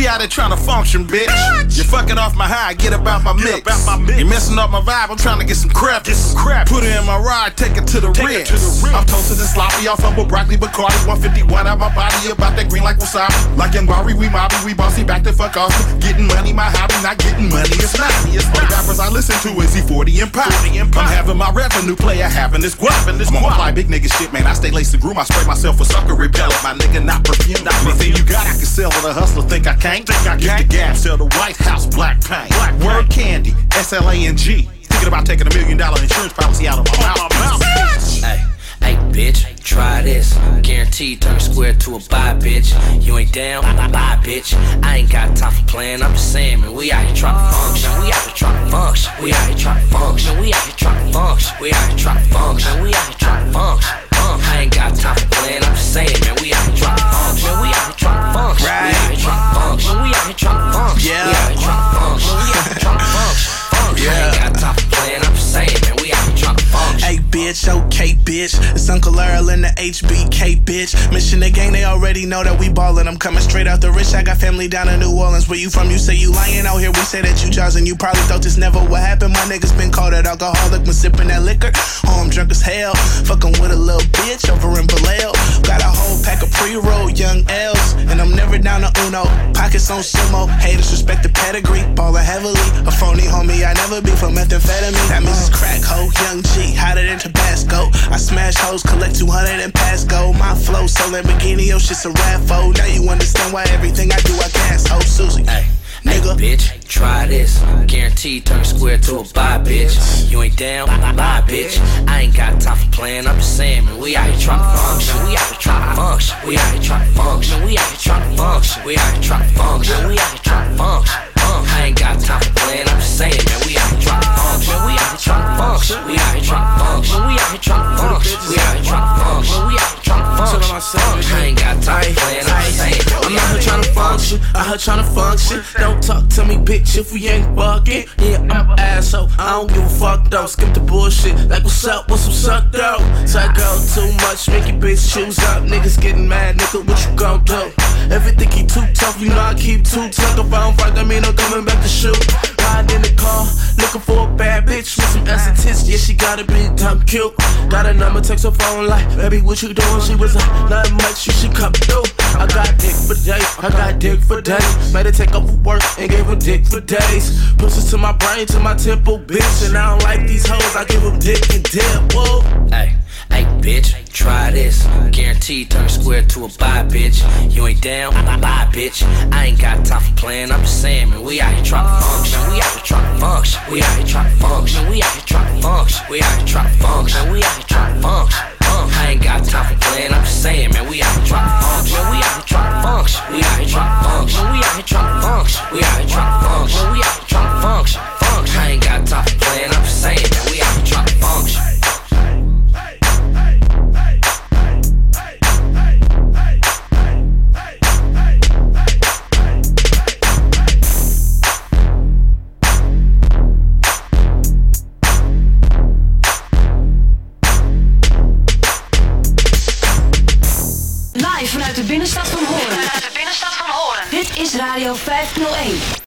We out here trying to function, bitch. You're fucking off my high, get about my mix. You're messing up my vibe, I'm trying to get some crap. Get some crap. Put it in my ride, take it to the rim. I'm toasted and sloppy off of a broccoli, Bacardi, 151 out my body, about that green like wasabi. Like in Bari, we mobby, we bossy, back to fuck off. Getting money, my hobby, not getting money, it's not. Only rappers I listen to is E40 and Pop. I'm having my revenue player, having this guap. I'm on my fly big nigga shit, man. I stay laced and groom, I spray myself with sucker repellent. My nigga, not perfume. Anything you got, I can sell with a hustler, think I can't? Think I can't? the gas, sell the White House black paint. Black Word candy, S L A N G. Thinking about taking a million dollar insurance policy out of my mouth. Oh, hey, hey, bitch, try this. Guaranteed turn square to a buy, bitch. You ain't down, bye, bye, bitch. I ain't got time for playing. I'm just saying, man. We out here trying to function. We out here trying to function. We out here trying to function. We out here trying to function. We out here trying to function. We out here trying to function. I ain't got time for playing. I'm just saying, man. We out here trying to function. We out here trying to function. We out here trying to function. We out here trying to function. Yeah. We out here trying to function. We out here trying to function. Function. I ain't got time for playing. I'm just saying, man. We function. Hey bitch, okay bitch. It's Uncle Earl and the HBK bitch. Mission the gang, they already know that we ballin'. I'm coming straight out the rich. I got family down in New Orleans. Where you from? You say you lying out here. We say that you jaws you probably thought this never would happen. My niggas been called an alcoholic when sipping that liquor. Oh, I'm drunk as hell. Fucking with a little bitch over in Vallejo. Got a whole pack of pre-roll young L's. And I'm never down to Uno. Pockets on sumo. Haters respect the pedigree. Ballin' heavily. A phony homie, I never be for methamphetamine. That means crack ho, Young G, hotter than Tabasco. I smash hoes, collect 200 and pass go. My flow so Lamborghini, your shit's a raffo. Now you understand why everything I do I gas. Oh, Susie. Hey, nigga. Hey, bitch, try this. Guaranteed turn square to a buy, bitch. You ain't down, bye, bye, bitch. I ain't got time for playing. I'm just saying, man. We out here trying to function. We out here trying to function. We out here trying to function. We out here trying to function. We out here trying to function. We out here trying to function. I ain't got time for playing. I'm just saying, man. We out here trying to function. We out here trying to function. We out here trying to function. We out here trying to function. We out here trying to function. We out here function. I ain't got time playing. I'm just saying. I'm out here trying to function, out here trying to function. Don't talk to me, bitch, if we ain't fucking. Yeah, I'm an asshole. I don't give a fuck though. Skip the bullshit. Like, what's up? What's some suck though? Psycho too much, make your bitch choose up. Niggas getting mad, nigga, what you gon' do? Everything he too tough, you know I keep too tough. If I don't fight, that mean I'm coming back to shoot. Riding in the car, looking for a bad bitch with some ass tits. Yeah, she got a big time cute. Got a number, text her phone like, baby, what you doing? She was like, not much, you should come through. I got dick for days, I got dick for days. Made her take off for work and gave her dick for days. Pushes to my brain, to my temple, bitch. And I don't like these hoes, I give them dick and dip. Whoa. Hey, hey, bitch, try this. Guaranteed turn square to a buy, bitch. You ain't down, bye, bitch. I ain't got time for playing. I'm just saying, man, we out here trying to function. We out here trying to function. We out here trying to function. We out here trying to function. We out here trying to function. We out here trying to function. I ain't got time for playing. I'm just saying, man, we out here trying to function. We out here trying to function. We out here trying to function. We out here trying to function. We out here trying to function. We out here trying to function. Function. I ain't got time for playing. I'm just saying, Live vanuit de binnenstad van Hoorn. Dit is Radio 501.